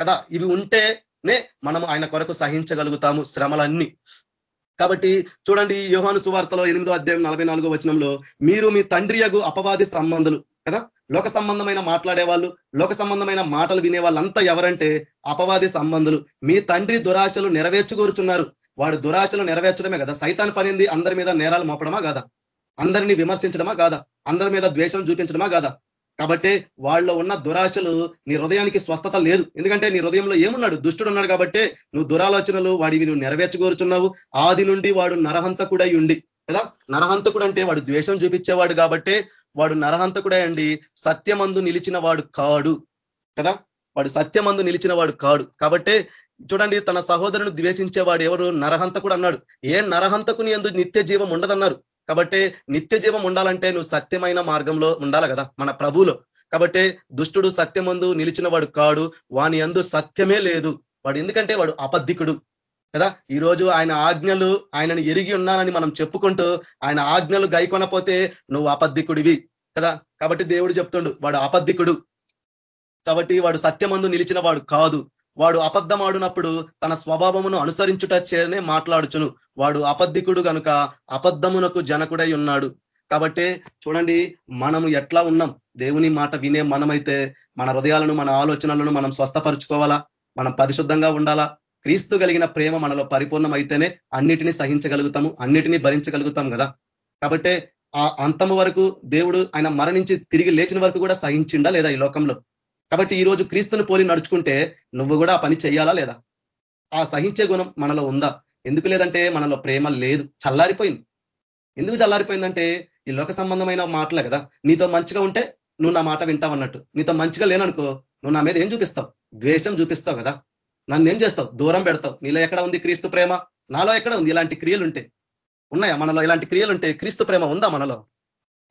కదా ఇవి ఉంటేనే మనం ఆయన కొరకు సహించగలుగుతాము శ్రమలన్నీ. కాబట్టి చూడండి యోహాను సువార్తలో ఎనిమిదో అధ్యాయం నలభై నాలుగో వచనంలో మీరు మీ తండ్రియగు అపవాది సంబంధులు కదా? లోక సంబంధమైన మాట్లాడే వాళ్ళు లోక సంబంధమైన మాటలు వినే వాళ్ళంతా ఎవరంటే అపవాది సంబంధులు. మీ తండ్రి దురాశలు నెరవేర్చుకోరుచున్నారు. వాడు దురాశలు నెరవేర్చడమే కదా. సైతాన్ పనింది అందరి మీద నేరాలు మోపడమా కాదా? అందరినీ విమర్శించడమా కాదా? అందరి మీద ద్వేషం చూపించడమా కాదా? కాబట్టి వాళ్ళలో ఉన్న దురాశలు నీ హృదయానికి స్వస్థత లేదు. ఎందుకంటే నీ హృదయంలో ఏమున్నాడు? దుష్టుడు ఉన్నాడు కాబట్టి నువ్వు దురాలోచనలు వాడివి నువ్వు నెరవేర్చుకోరుచున్నావు. ఆది నుండి వాడు నరహంతకుడై ఉండి కదా? నరహంతకుడు అంటే వాడు ద్వేషం చూపించేవాడు కాబట్టే వాడు నరహంతకుడే అండి సత్యమందు నిలిచిన వాడు కాడు కదా? వాడు సత్యమందు నిలిచిన వాడు కాడు. కాబట్టే చూడండి తన సహోదరుని ద్వేషించేవాడు ఎవరు? నరహంతకుడు అన్నాడు. ఏ నరహంతకుని ఎందు నిత్య జీవం ఉండదన్నారు? కాబట్టి నిత్య జీవం ఉండాలంటే నువ్వు సత్యమైన మార్గంలో ఉండాలి కదా మన ప్రభులో కాబట్టి దుష్టుడు సత్యమందు నిలిచిన వాడు కాడు వాని అందు సత్యమే లేదు. వాడు ఎందుకంటే వాడు అబద్ధికుడు. కదా? ఈరోజు ఆయన ఆజ్ఞలు ఆయనను ఎరిగి ఉన్నానని మనం చెప్పుకుంటూ ఆయన ఆజ్ఞలు గైకొనపోతే నువ్వు అబద్ధికుడివి కదా? కాబట్టి దేవుడు చెప్తుండు వాడు అబద్ధికుడు కాబట్టి వాడు సత్యమందు నిలిచిన వాడు కాదు. వాడు అబద్ధమాడునప్పుడు తన స్వభావమును అనుసరించుటచ్చేనే మాట్లాడుచును. వాడు అబద్ధికుడు కనుక అబద్ధమునకు జనకుడై ఉన్నాడు. కాబట్టి చూడండి మనము ఎట్లా ఉన్నాం? దేవుని మాట వినే మనమైతే మన హృదయాలను మన ఆలోచనలను మనం స్వస్థపరుచుకోవాలా? మనం పరిశుద్ధంగా ఉండాలా? క్రీస్తు కలిగిన ప్రేమ మనలో పరిపూర్ణమైతేనే అన్నిటినీ సహించగలుగుతాము అన్నిటినీ భరించగలుగుతాం కదా. కాబట్టి ఆ అంతము వరకు దేవుడు ఆయన మరణించి తిరిగి లేచిన వరకు కూడా సహించిండా లేదా ఈ లోకంలో? కాబట్టి ఈ రోజు క్రీస్తుని పోలి నడుచుకుంటే నువ్వు కూడా ఆ పని చేయాలా లేదా? ఆ సహించే గుణం మనలో ఉందా? ఎందుకు లేదంటే మనలో ప్రేమ లేదు. చల్లారిపోయింది. ఎందుకు చల్లారిపోయిందంటే ఈ లోక సంబంధమైన మాటలే కదా. నీతో మంచిగా ఉంటే నువ్వు నా మాట వింటావు అన్నట్టు. నీతో మంచిగా లేననుకో నువ్వు నా మీద ఏం చూపిస్తావు? ద్వేషం చూపిస్తావు కదా. నన్ను ఏం చేస్తావు? దూరం పెడతావు. నీలో ఎక్కడ ఉంది క్రీస్తు ప్రేమ? నాలో ఎక్కడ ఉంది? ఇలాంటి క్రియలు ఉంటే ఉన్నాయా? మనలో ఇలాంటి క్రియలు ఉంటే క్రీస్తు ప్రేమ ఉందా మనలో?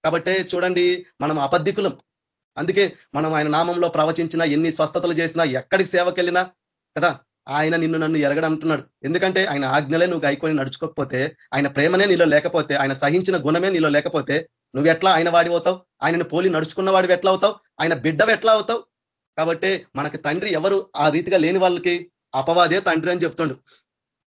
కాబట్టి చూడండి మనం అబద్ధికులం. అందుకే మనం ఆయన నామంలో ప్రవచించినా ఎన్ని స్వస్థతలు చేసినా ఎక్కడికి సేవకెళ్ళినా కదా ఆయన నిన్ను నన్ను ఎరగడంటున్నాడు. ఎందుకంటే ఆయన ఆజ్ఞలే నువ్వు గైకొని నడుచుకోకపోతే ఆయన ప్రేమనే నీలో లేకపోతే ఆయన సహించిన గుణమే నీలో లేకపోతే నువ్వు ఎట్లా ఆయన వాడి అవుతావు ఆయనను పోలి నడుచుకున్న వాడివి ఎట్లా అవుతావు ఆయన బిడ్డవి ఎట్లా అవుతావు కాబట్టి మనకి తండ్రి ఎవరు? ఆ రీతిగా లేని వాళ్ళకి అపవాదే తండ్రి అని చెప్తుండు.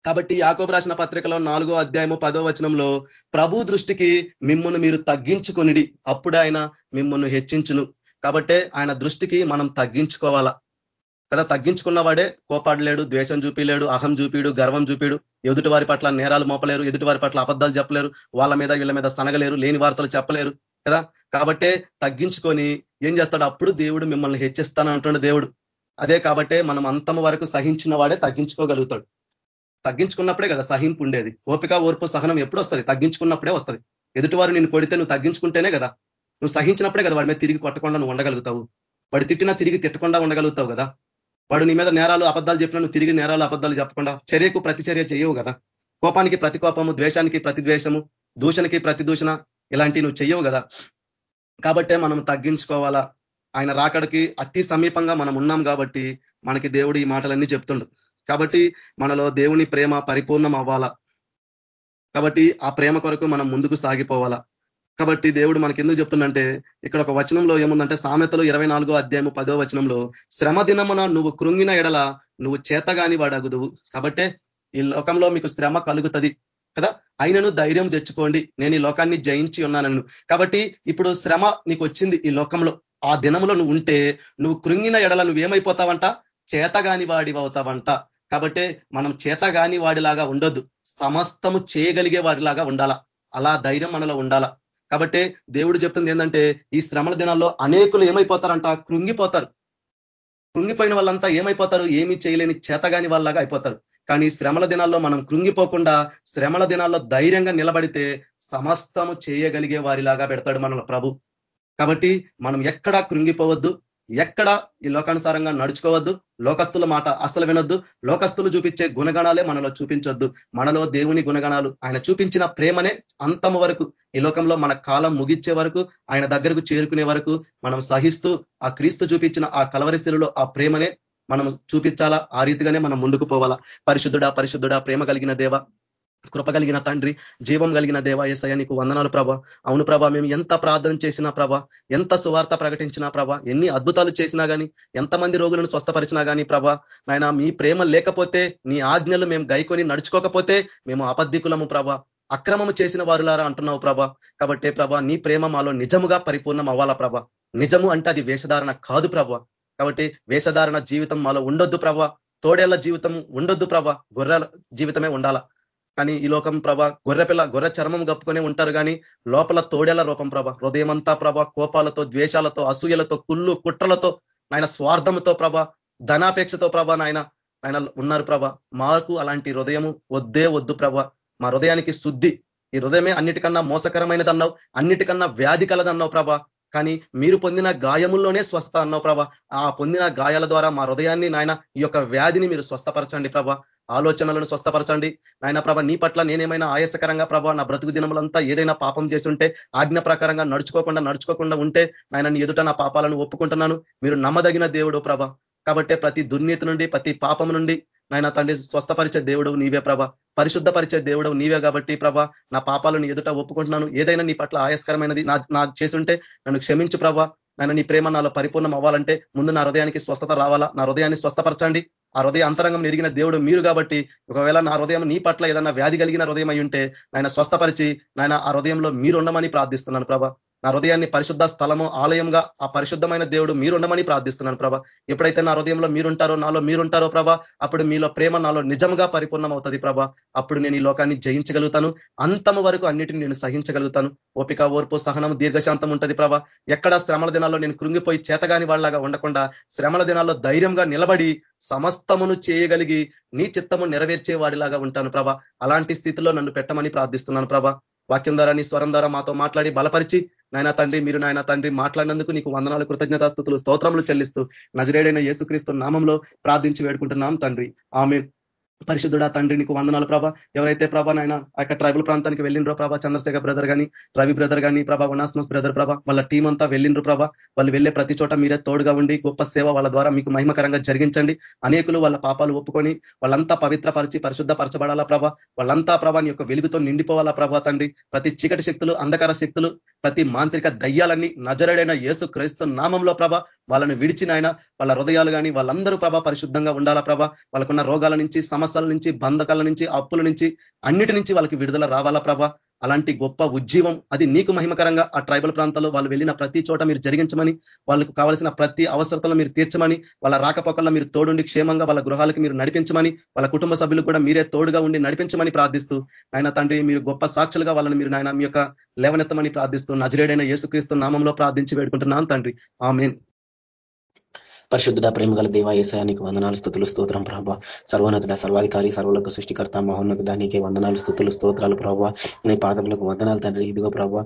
కాబట్టి యాకోబు రాసిన పత్రికలో నాలుగో అధ్యాయము పదో వచనంలో ప్రభు దృష్టికి మిమ్మల్ని మీరు తగ్గించుకొనిడి అప్పుడు ఆయన మిమ్మల్ని హెచ్చించును. కాబట్టి ఆయన దృష్టికి మనం తగ్గించుకోవాలా? కదా తగ్గించుకున్న వాడే కోపాడలేడు ద్వేషం చూపిలేడు అహం చూపిడు గర్వం చూపిడు ఎదుటి వారి పట్ల నేరాలు మోపలేరు ఎదుటి వారి పట్ల అబద్ధాలు చెప్పలేరు వాళ్ళ మీద వీళ్ళ మీద సనగలేరు లేని వార్తలు చెప్పలేరు కదా? కాబట్టే తగ్గించుకొని ఏం చేస్తాడు? అప్పుడు దేవుడు మిమ్మల్ని హెచ్చిస్తానంటున్న దేవుడు. అదే కాబట్టే మనం అంతం వరకు సహించిన వాడే తగ్గించుకోగలుగుతాడు. తగ్గించుకున్నప్పుడే కదా సహింపు ఉండేది. ఓపిక ఓర్పు సహనం ఎప్పుడు వస్తుంది? తగ్గించుకున్నప్పుడే వస్తుంది. ఎదుటివారు నేను కొడితే నువ్వు తగ్గించుకుంటేనే కదా. నువ్వు సహించినప్పుడే కదా వాడి మీద తిరిగి కొట్టకుండా నువ్వు ఉండగలుగుతావు. వాడు తిట్టినా తిరిగి తిట్టకుండా ఉండగలుగుతావు కదా. వాడు నీ మీద నేరాలు అబద్ధాలు చెప్పినా నువ్వు తిరిగి నేరాలు అబద్ధాలు చెప్పకుండా చర్యకు ప్రతి చర్య చేయవు కదా. కోపానికి ప్రతి కోపము ద్వేషానికి ప్రతి ద్వేషము దూషణకి ప్రతి దూషణ ఇలాంటి నువ్వు చెయ్యవు కదా. కాబట్టే మనం తగ్గించుకోవాలా? ఆయన రాకడికి అతి సమీపంగా మనం ఉన్నాం కాబట్టి మనకి దేవుడు ఈ మాటలన్నీ చెప్తుండు. కాబట్టి మనలో దేవుని ప్రేమ పరిపూర్ణం అవ్వాలా? కాబట్టి ఆ ప్రేమ కొరకు మనం ముందుకు సాగిపోవాలా? కాబట్టి దేవుడు మనకి ఎందుకు చెప్తుండంటే ఇక్కడ ఒక వచనంలో ఏముందంటే సామెతలు ఇరవై నాలుగో అధ్యాయము పదో వచనంలో శ్రమ దినమున నువ్వు కృంగిన ఎడల నువ్వు చేతగాని వాడగుదువు. కాబట్టే ఈ లోకంలో మీకు శ్రమ కలుగుతుంది కదా? అయినను ధైర్యం తెచ్చుకోండి. నేను ఈ లోకాన్ని జయించి ఉన్నానను. కాబట్టి ఇప్పుడు శ్రమ నీకు వచ్చింది ఈ లోకంలో. ఆ దినములో నువ్వు ఉంటే నువ్వు కృంగిన ఎడల నువ్వేమైపోతావంట? చేతగాని వాడి అవుతావంట కాబట్టి మనం చేతగాని వాడిలాగా ఉండొద్దు. సమస్తము చేయగలిగే వాడిలాగా ఉండాలా? అలా ధైర్యం మనలో ఉండాలా? కాబట్టి దేవుడు చెప్తుంది ఏంటంటే ఈ శ్రమల దినాల్లో అనేకులు ఏమైపోతారంట? కృంగిపోతారు. కృంగిపోయిన వాళ్ళంతా ఏమైపోతారు? ఏమీ చేయలేని చేతగాని వాళ్ళలాగా అయిపోతారు. కానీ శ్రమల దినాల్లో మనం కృంగిపోకుండా శ్రమల దినాల్లో ధైర్యంగా నిలబడితే సమస్తము చేయగలిగే వారిలాగా పెడతాడు మనలో ప్రభు. కాబట్టి మనం ఎక్కడా కృంగిపోవద్దు ఎక్కడ ఈ లోకానుసారంగా నడుచుకోవద్దు లోకస్తుల మాట అసలు వినొద్దు లోకస్తులు చూపించే గుణగణాలే మనలో చూపించొద్దు. మనలో దేవుని గుణగణాలు ఆయన చూపించిన ప్రేమనే అంతము వరకు ఈ లోకంలో మన కాలం ముగించే వరకు ఆయన దగ్గరకు చేరుకునే వరకు మనం సహిస్తూ ఆ క్రీస్తు చూపించిన ఆ కలవరిశిలలో ఆ ప్రేమనే మనం చూపించాలా? ఆ రీతిగానే మనం ముందుకు పోవాలా. పరిశుద్ధుడా పరిశుద్ధుడా ప్రేమ కలిగిన దేవ కృప కలిగిన తండ్రి జీవం కలిగిన దేవ ఏసయ్య నీకు వందనాలు ప్రభ. అవును ప్రభ మేము ఎంత ప్రార్థన చేసినా ప్రభ ఎంత సువార్త ప్రకటించినా ప్రభ ఎన్ని అద్భుతాలు చేసినా కానీ ఎంతమంది రోగులను స్వస్థపరిచినా కానీ ప్రభ నాయన మీ ప్రేమ లేకపోతే నీ ఆజ్ఞలు మేము గైకొని నడుచుకోకపోతే మేము అబద్ధికులము ప్రభ. అక్రమము చేసిన వారులారా అంటున్నావు ప్రభ. కాబట్టి ప్రభ నీ ప్రేమ మాలో నిజముగా పరిపూర్ణం అవ్వాలా ప్రభ. నిజము అంటే అది వేషధారణ కాదు ప్రభ. కాబట్టి వేషధారణ జీవితం మాలో ఉండొద్దు ప్రభ. తోడేళ్ళ జీవితం ఉండొద్దు ప్రభ. గొర్రెల జీవితమే ఉండాలా? కానీ ఈ లోకం ప్రభ గొర్రెపిల్ల గొర్రె చర్మం కప్పుకొని ఉంటారు కానీ లోపల తోడేళ్ళ రూపం ప్రభ. హృదయమంతా ప్రభ కోపాలతో ద్వేషాలతో అసూయలతో కుళ్ళు కుట్రలతో నాయన స్వార్థంతో ప్రభ ధనాపేక్షతో ప్రభ నాయన ఆయన ఉన్నారు ప్రభ. మాకు అలాంటి హృదయము వద్దే వద్దు ప్రభ. మా హృదయానికి శుద్ధి. ఈ హృదయమే అన్నిటికన్నా మోసకరమైనది అన్నావు అన్నిటికన్నా వ్యాధి కలదన్నావు ప్రభ. కానీ మీరు పొందిన గాయముల్లోనే స్వస్థ అన్నావు ప్రభ. ఆ పొందిన గాయాల ద్వారా మా హృదయాన్ని నాయన ఈ యొక్క వ్యాధిని మీరు స్వస్థపరచండి ప్రభ. ఆలోచనలను స్వస్థపరచండి. నాయన ప్రభ నీ పట్ల నేనేమైనా ఆయాసకరంగా ప్రభ నా బ్రతుకు దినములంతా ఏదైనా పాపం చేస్తుంటే ఆజ్ఞ ప్రకారంగా నడుచుకోకుండా నడుచుకోకుండా ఉంటే నాయన నీ ఎదుట నా పాపాలను ఒప్పుకుంటున్నాను. మీరు నమ్మదగిన దేవుడు ప్రభ. కాబట్టి ప్రతి దుర్నీతి నుండి ప్రతి పాపం నుండి నాయన తండ్రి స్వస్థపరిచే దేవుడు నీవే ప్రభ. పరిశుద్ధపరిచే దేవుడు నీవే కాబట్టి ప్రభ. నా పాపాలను ఎదుట ఒప్పుకుంటున్నాను. ఏదైనా నీ పట్ల ఆయాస్కరమైనది నా నా చేసుంటే నన్ను క్షమించు ప్రభ. నన్ను నీ ప్రేమ నాలో పరిపూర్ణం అవ్వాలంటే ముందు నా హృదయానికి స్వస్థత రావాలా? నా హృదయాన్ని స్వస్థపరచండి. ఆ హృదయ అంతరంగం ఎరిగిన దేవుడు మీరు కాబట్టి ఒకవేళ నా హృదయం నీ పట్ల ఏదన్నా వ్యాధి కలిగిన హృదయం అయి ఉంటే నాయన స్వస్థపరిచి నాయన ఆ హృదయంలో మీరు ఉండమని ప్రార్థిస్తున్నాను ప్రభ. నా హృదయాన్ని పరిశుద్ధ స్థలము ఆలయంగా ఆ పరిశుద్ధమైన దేవుడు మీరుండమని ప్రార్థిస్తున్నాను ప్రభ. ఎప్పుడైతే నా హృదయంలో మీరుంటారో నాలో మీరుంటారో ప్రభ అప్పుడు మీలో ప్రేమ నాలో నిజంగా పరిపూర్ణం అవుతుంది ప్రభ. అప్పుడు నేను ఈ లోకాన్ని జయించగలుగుతాను. అంతము వరకు అన్నిటిని నేను సహించగలుగుతాను. ఓపిక ఓర్పు సహనం దీర్ఘశాంతం ఉంటుంది ప్రభ. ఎక్కడ శ్రమల దినాల్లో నేను కృంగిపోయి చేతగాని వాళ్ళలాగా ఉండకుండా శ్రమల దినాల్లో ధైర్యంగా నిలబడి సమస్తమును చేయగలిగి నీ చిత్తము నెరవేర్చే వాడిలాగా ఉంటాను ప్రభ. అలాంటి స్థితిలో నన్ను పెట్టమని ప్రార్థిస్తున్నాను ప్రభ. వాక్యం ద్వారా నీ స్వరం ద్వారా మాతో మాట్లాడి బలపరిచి నాయన తండ్రి మీరు నాయన తండ్రి మాట్లాడినందుకు నీకు వందనాలు కృతజ్ఞతాస్థుతులు స్తోత్రములు చెల్లిస్తూ నజరేడైన యేసుక్రీస్తు నామంలో ప్రార్థించి వేడుకుంటున్నాం తండ్రి. ఆమె పరిశుద్ధుడా తండ్రి నీకు వందనాలు ప్రభ. ఎవరైతే ప్రభా నాయన ఆ ట్రైబల్ ప్రాంతానికి వెళ్ళిండ్రో ప్రభా చంద్రశేఖర్ బ్రదర్ కానీ రవి బ్రదర్ కానీ ప్రభా వనాస్మస్ బ్రదర్ ప్రభా వాళ్ళ టీం అంతా వెళ్ళిండ్రు ప్రభా. వాళ్ళు వెళ్ళే ప్రతి చోట మీరే తోడుగా ఉండి గొప్ప సేవ వాళ్ళ ద్వారా మీకు మహిమకరంగా జరిగించండి. అనేకులు వాళ్ళ పాపాలు ఒప్పుకొని వాళ్ళంతా పవిత్రపరిచి పరిశుద్ధపరచబడాలా ప్రభ. వాళ్ళంతా ప్రభాని యొక్క వెలుగుతో నిండిపోవాలా ప్రభా తండ్రి. ప్రతి చీకటి శక్తులు అంధకార శక్తులు ప్రతి మాంత్రిక దయ్యాలన్నీ నజరడైన యేసు క్రైస్తు నామంలో ప్రభ వాళ్ళను విడిచినాయన వాళ్ళ హృదయాలు కానీ వాళ్ళందరూ ప్రభా పరిశుద్ధంగా ఉండాలా ప్రభ. వాళ్ళకున్న రోగాల నుంచి సమస్య సమస్యల నుంచి బంధకాల నుంచి అప్పుల నుంచి అన్నిటి నుంచి వాళ్ళకి విడుదల రావాలా ప్రభ? అలాంటి గొప్ప ఉజ్జీవం అది నీకు మహిమకరంగా ఆ ట్రైబల్ ప్రాంతాల్లో వాళ్ళు వెళ్ళిన ప్రతి చోట మీరు జరిగించమని వాళ్ళకు కావలసిన ప్రతి అవసరతలు మీరు తీర్చమని వాళ్ళ రాకపోకల్లో మీరు తోడుండి క్షేమంగా వాళ్ళ గృహాలకు మీరు నడిపించమని వాళ్ళ కుటుంబ సభ్యులు కూడా మీరే తోడుగా ఉండి నడిపించమని ప్రార్థిస్తూ ఆయన తండ్రి మీరు గొప్ప సాక్షులుగా వాళ్ళని మీరు నాయన మీ యొక్క లేవనెత్తమని ప్రార్థిస్తూ నజరేడైన యేసుక్రీస్తు నామంలో ప్రార్థించి వేడుకుంటున్నాను తండ్రి. ఆమెన్. పరిశుద్ధ ప్రేమ గల దేవ వందనాలు స్థుతులు స్తోత్రం ప్రభావ సర్వోన్నతుడ సర్వాధికారి సర్వలకు సృష్టికర్త మహోన్నతుడ నీకే వందనాలు స్థుతులు స్తోత్రాలు ప్రభావ నీ పాదములకు వందనాలు తండ్రి. ఇదిగో ప్రభావ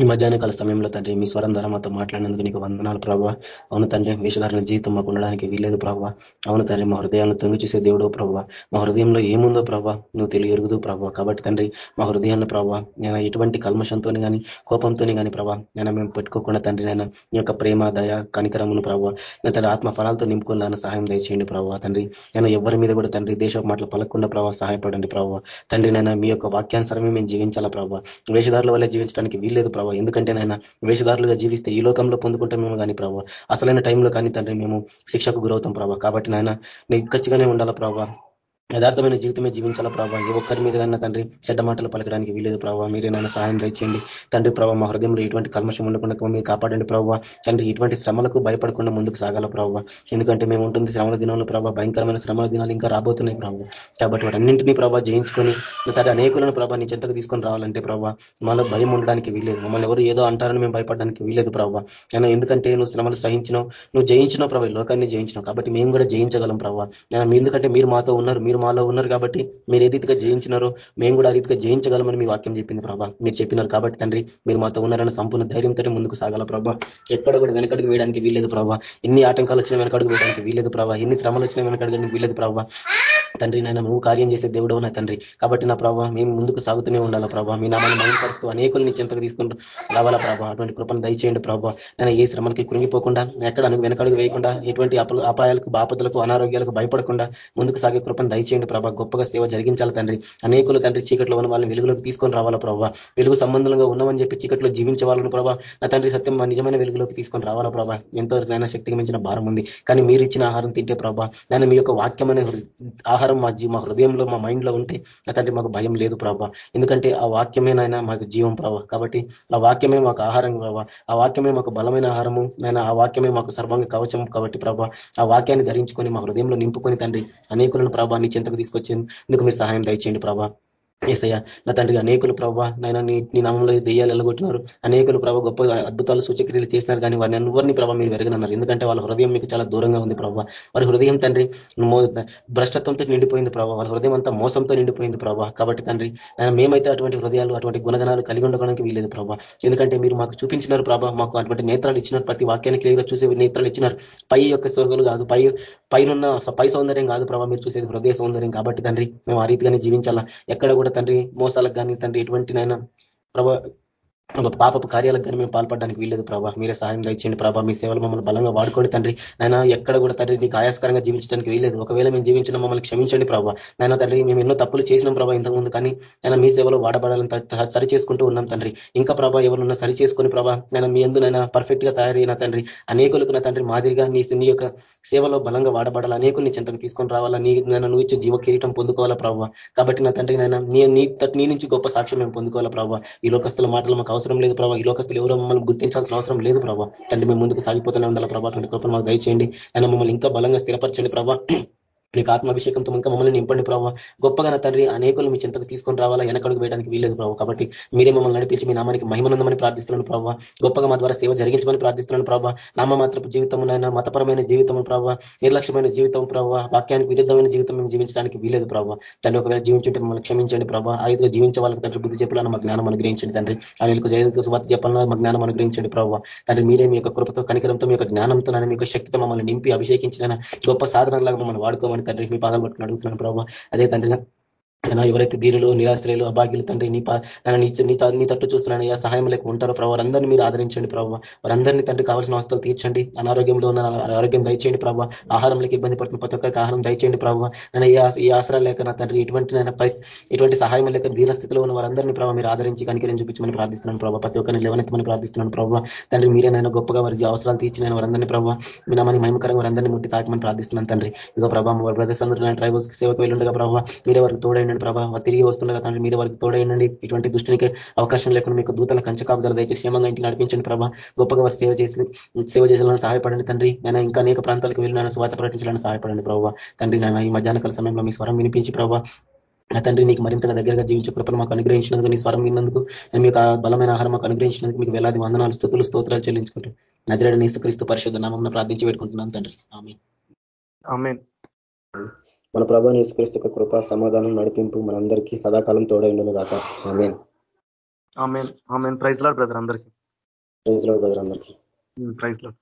ఈ మధ్యాహ్నకాల సమయంలో తండ్రి మీ స్వరం ద్వారా మాతో మాట్లాడినందుకు నీకు వందనాలు ప్రభావ అవును తండ్రి వేషధారణ జీవితం మాకు ఉండడానికి వీలేదు ప్రభావ అవును తండ్రి మా హృదయాలను తొంగి చూసే దేవుడో ప్రభావ మా హృదయంలో ఏముందో ప్రభావ నువ్వు తెలియరుగుదు ప్రభావ కాబట్టి తండ్రి మా హృదయాన్ని ప్రభావ నేను ఎటువంటి కల్మషంతో కానీ కోపంతో కానీ ప్రభావ నేను మేము పెట్టుకోకుండా తండ్రి నేను మీ యొక్క ప్రేమ దయ కనికరమును ప్రభావ నేను తండ్రి ఆత్మ ఫలాలతో నింపుకున్నాను సహాయం దయచేయండి ప్రభావ తండ్రి. నేను ఎవరి మీద కూడా తండ్రి దేశ మాటలు పలకుండా ప్రభావ సహాయపడండి ప్రభావ తండ్రి నేను మీ యొక్క వాక్యానుసరమే మేము జీవించాలా ప్రభావ వేషధారుల వల్ల జీవించడానికి వీల్లేదు ప్రభావ ఎందుకంటే నాయన వేషధారులుగా జీవిస్తే ఈ లోకంలో పొందుకుంటామేమో కానీ ప్రభావ అసలైన టైంలో కానీ తండ్రి మేము శిక్షకు గురవుతాం ప్రభావ కాబట్టి నాయన నీకు ఖచ్చితంగానే ఉండాలా ప్రభావ యథార్థమైన జీవితమే జీవించాల ప్రభావ ఏ ఒక్కరి మీద కన్నా తండ్రి చెడ్డ మాటలు పలకడానికి వీలేదు ప్రభావ మీరే నాయన సహాయం దయచేయండి. తండ్రి ప్రభావ మా హృదయంలో ఎటువంటి కల్మషం ఉండకుండా మీరు కాపాడండి ప్రభావ తండ్రి ఇటువంటి శ్రమలకు భయపడకుండా ముందుకు సాగాల ప్రభావ ఎందుకంటే మేము ఉంటుంది శ్రమల దినంలో ప్రభావ భయంకరమైన శ్రమల దినాలు ఇంకా రాబోతున్నాయి ప్రభావ కాబట్టి వాటన్నింటినీ ప్రభావ జయించుకొని తండ్రి అనేకులను ప్రభావ నీ చెంతకు తీసుకొని రావాలంటే ప్రభావ మాలో భయం ఉండడానికి వీలేదు మమ్మల్ని ఎవరు ఏదో అంటారని మేము భయపడడానికి వీలేదు ప్రభావ నేను ఎందుకంటే నువ్వు శ్రమలు సహించినావు నువ్వు జయించినావు ప్రభావ లోకాన్ని జయించినావు. కాబట్టి మేము కూడా జయించగలం ప్రభావ ఎందుకంటే మీరు మాతో ఉన్నారు మీరు మాలో ఉన్నారు కాబట్టి మీరు ఏ రీతిగా జయించినారో మేము కూడా ఆ రీతిగా జయించగలమని మీ వాక్యం చెప్పింది ప్రభా. మీరు చెప్పినారు కాబట్టి తండ్రి మీరు మాతో ఉన్నారని సంపూర్ణ ధైర్యంతో ముందుకు సాగాల ప్రభా. ఎక్కడ కూడా వెనకడుగు వేయడానికి వీలేదు ప్రభావ ఎన్ని ఆటంకాలు వచ్చినా వెనకడుగు వేయడానికి వీలేదు ప్రభావ ఎన్ని శ్రమలు వచ్చినా వెనకడుగు వీలేదు ప్రభావ తండ్రి నాయన నువ్వు కార్యం చేసే దేవుడు నా తండ్రి. కాబట్టి నా ప్రభావ మేము ముందుకు సాగుతూనే ఉండాలా ప్రభావ మీ నామాన్ని మహిమపరుస్తూ అనేకుల్ని చింతకు తీసుకుంటూ రావాలా ప్రభావ అటువంటి కృపను దయచేయండి ప్రభావ నేను ఏ శ్రమలకి కృంగిపోకుండా ఎక్కడ వెనకడుగు వేయకుండా ఎటువంటి అపాయాలకు బాపతులకు అనారోగ్యాలకు భయపడకుండా ముందుకు సాగే కృపను దయచేయండి ప్రభా. గొప్పగా సేవ జరిగించాలి తండ్రి. అనేకులు తండ్రి చీకట్లో ఉన్న వాళ్ళని వెలుగులోకి తీసుకొని రావాలా ప్రభావ వెలుగు సంబంధంగా ఉన్నామని చెప్పి చీకట్లో జీవించే వాళ్ళని ప్రభావ నా తండ్రి సత్యం నిజమైన వెలుగులోకి తీసుకొని రావాలా ప్రభా. ఎంతో నైనా శక్తికి మించిన భారం ఉంది. కానీ మీరు ఇచ్చిన ఆహారం తింటే ప్రభా నేను మీ యొక్క వాక్యమైన ఆహారం మా మా హృదయంలో మా మైండ్లో ఉంటే నా తండ్రి మాకు భయం లేదు ప్రభా. ఎందుకంటే ఆ వాక్యమే నాయన మాకు జీవం ప్రభా. కాబట్టి ఆ వాక్యమే మాకు ఆహారం ప్రభా. ఆ వాక్యమే మాకు బలమైన ఆహారము. నేను ఆ వాక్యమే మాకు సర్వంగా కవచం కాబట్టి ప్రభా ఆ వాక్యాన్ని ధరించుకొని మా హృదయంలో నింపుకొని తండ్రి అనేకులను ప్రభా నీ చెంతకు తీసుకొచ్చేందుకు మీరు సహాయం దయచేయండి ప్రభా. ఏసయ్య నా తండ్రి అనేకులు ప్రభావ నాయన నీ నామంలో దెయ్యాలు వెళ్ళగొట్టినారు అనేకులు ప్రభావ గొప్ప అద్భుతాలు సూచక్రియలు చేసినారు కానీ వారిని ఎవరిని ప్రభావ మీరు వెరగనన్నారు. ఎందుకంటే వాళ్ళ హృదయం మీకు చాలా దూరంగా ఉంది ప్రభావ వారి హృదయం తండ్రి భ్రష్టత్వంతో నిండిపోయింది ప్రభావ వాళ్ళ హృదయం అంతా మోసంతో నిండిపోయింది ప్రభావ కాబట్టి తండ్రి నేను మేమైతే అటువంటి హృదయాలు అటువంటి గుణగణాలు కలిగి ఉండడానికి వీలేదు ప్రభావ ఎందుకంటే మీరు మాకు చూపించినారు ప్రభావ మాకు అటువంటి నేత్రాలు ఇచ్చినారు. ప్రతి వాక్యాన్ని క్లియర్గా చూసే నేత్రాలు ఇచ్చినారు. పై యొక్క స్వర్గులు కాదు పై పైన పై సౌందర్యం కాదు ప్రభావ మీరు చూసేది హృదయ సౌందర్యం. కాబట్టి తండ్రి మేము ఆ రీతిగానే జీవించాలా. ఎక్కడ కూడా తండ్రి మోసాలకు కానీ తండ్రి ఎటువంటి నైనా ప్రభా పాపపు కార్యాలకు కానీ మేము పాల్పడడానికి వీల్లేదు ప్రభావ మీరే సహాయం దయచేయండి ప్రభావ మీ సేవలు మమ్మల్ని బలంగా వాడుకోండి తండ్రి. నైనా ఎక్కడ కూడా తండ్రి నీకు ఆయాస్కరంగా జీవించడానికి వీల్లేదు. ఒకవేళ మేము జీవించిన మమ్మల్ని క్షమించండి ప్రభావ నాయన తండ్రి మేము ఎన్నో తప్పులు చేసినాం ప్రభావ ఇంతకుముందు కానీ నేను మీ సేవలో వాడబడాలని సరి చేసుకుంటూ ఉన్నాం తండ్రి. ఇంకా ప్రభావ ఎవరున్నా సరి చేసుకుని ప్రభావ నేను మీ ఎందు నైనా పర్ఫెక్ట్గా తయారైన తండ్రి అనేకులకు నా తండ్రి మాదిరిగా నీ నీ యొక్క సేవలో బలంగా వాడబడాలి. అనేకులు నీ చెంతకు తీసుకొని రావాలా? నీ నేను నువ్వు ఇచ్చే జీవ కిరీటం పొందుకోవాలా ప్రభావ కాబట్టి నా తండ్రి నైనా నీ నీ నుంచి గొప్ప సాక్ష్యం మేము పొందుకోవాలా ప్రభావ ఈ లోకస్తుల మాటలు మాకు అవసరం లేదు ప్రభావ ఈ లోకస్తులు ఎవరో మమ్మల్ని గుర్తించాల్సిన అవసరం లేదు ప్రభావ తండ్రి మేము ముందుకు సాగిపోతూనే ఉండాలి ప్రభావ కృపను మాకు దయచేయండి. ఆయన మమ్మల్ని ఇంకా బలంగా స్థిరపరచండి ప్రభావ మీకు ఆత్మాభిషేకంతో ఇంకా మమ్మల్ని నింపండి ప్రభావ గొప్పగా తండ్రి అనేకులు మీ చింతకు తీసుకొని రావాలా? వెనకడుగు వేయడానికి వీలేదు ప్రభావ కాబట్టి మీరే మమ్మల్ని నడిపించి మీ నామానికి మహిమనందమని ప్రార్థిస్తున్నాను ప్రభావ గొప్పగా మా ద్వారా సేవ జరిగించమని ప్రార్థిస్తున్నాను ప్రభావ నామ మాత్రపు జీవితం నాయన మతపరమైన జీవితం ప్రభావ నిర్లక్ష్యమైన జీవితం ప్రభావ వాక్యానికి విరుద్ధమైన జీవితం మేము జీవించడానికి వీలేదు ప్రభావ తండ్రి ఒకవేళ జీవించుంటే మమ్మల్ని క్షమించండి ప్రభావ ఆ రీతిగా జీవించే వాళ్ళకి తండ్రి బుద్ధి చెప్పాలని మా జ్ఞానం అనుగ్రహించండి తండ్రి. ఆ వీళ్ళకి జయకు సువార్త చెప్పాలన్నా మా జ్ఞానం అనుగ్రహించండి ప్రభావ తండ్రి మీరే మీ యొక్క కృపతో కనికరంతో మీ యొక్క జ్ఞానంతో మీ యొక్క శక్తితో మమ్మల్ని నింపి అభిషేకించిన గొప్ప సాధనలాగా మమ్మల్ని వాడుకోమని తండ్రి మీ పాదాలు పట్టుకుని అడుగుతున్నాను ప్రభావ అదే తండ్రి ఎవరైతే దీనిలో నిరాశ్రయులు అభాగ్యులు తండ్రి నీ నీ తట్టు చూస్తున్నాను ఏ సహాయం లేక ఉంటారో ప్రభావ వారందరినీ మీరు ఆదరించండి ప్రభావ వారందరినీ తండ్రి కావాల్సిన అవస్థలు తీర్చండి. అనారోగ్యంలో ఉన్న ఆరోగ్యం దయచేయండి ప్రభావ ఆహారంలోకి ఇబ్బంది పడుతున్న ప్రతి ఒక్కరికి ఆహారం దయచేయండి ప్రభావ నేను ఈ ఆసరా లేక నా తండ్రి ఎటువంటి ఇటువంటి సహాయం లేక ధీరస్థితిలో ఉన్న వారందరినీ ప్రభావ మీరు ఆదరించి కనికరిని చూపించమని ప్రార్థిస్తున్నాను ప్రభావ ప్రతి ఒక్కరిని లేవనెత్తమని ప్రార్థిస్తున్నాను ప్రభావ తండ్రి మీరే గొప్పగా వారి అవసరాలు తీర్చిన వారందరినీ ప్రభావ మీ నామని మహిమకరంగా వారందరినీ ముట్టి తాకమని ప్రార్థిస్తున్నాను తండ్రి. ఇదిగో ప్రభావ బ్రదర్స్ అందరూ ట్రైబల్స్ సేవకు వెళ్ళుండగా ప్రభావ మీరే వారికి తోడైన చేయండి ప్రభావ తిరిగి వస్తుండగా తండ్రి మీరు వారికి తోడైనండి. ఇటువంటి దృష్టికి అవకాశం లేకుండా మీకు దూతల కంచకాపుదల దయచేసి క్షేమంగా ఇంటికి నడిపించండి ప్రభావ గొప్పగా వారు సేవ చేసి సేవ చేసేలా సహాయపడండి తండ్రి. నేను ఇంకా అనేక ప్రాంతాలకు వెళ్ళి నేను స్వాత ప్రకటించాలని సహాయపడండి ప్రభావ తండ్రి నేను ఈ మధ్యాహ్న కాల సమయంలో మీ స్వరం వినిపించి ప్రభావ నా తండ్రి నీకు మరింతగా దగ్గరగా జీవించే కృపను మాకు అనుగ్రహించినందుకు నీ స్వరం విన్నందుకు నేను మీకు బలమైన ఆహారం మాకు అనుగ్రహించినందుకు మీకు వేలాది వందనాలు స్థుతులు స్తోత్రాలు చెల్లించుకుంటూ నజరడ నీస్తుక్రీస్తు పరిశుద్ధ నామం ప్రార్థించి పెట్టుకుంటున్నాను తండ్రి. ఆమె మన ప్రభా యేసుక్రీస్తు కృప సమాధానం నడిపింపు మనందరికీ సదాకాలం తోడై ఉండను కాక amen. Amen. Amen. Praise Lord brother అందరికీ. ప్రైజ్ లాడ్ బ్రదర్ అందరికీ. Praise Lord.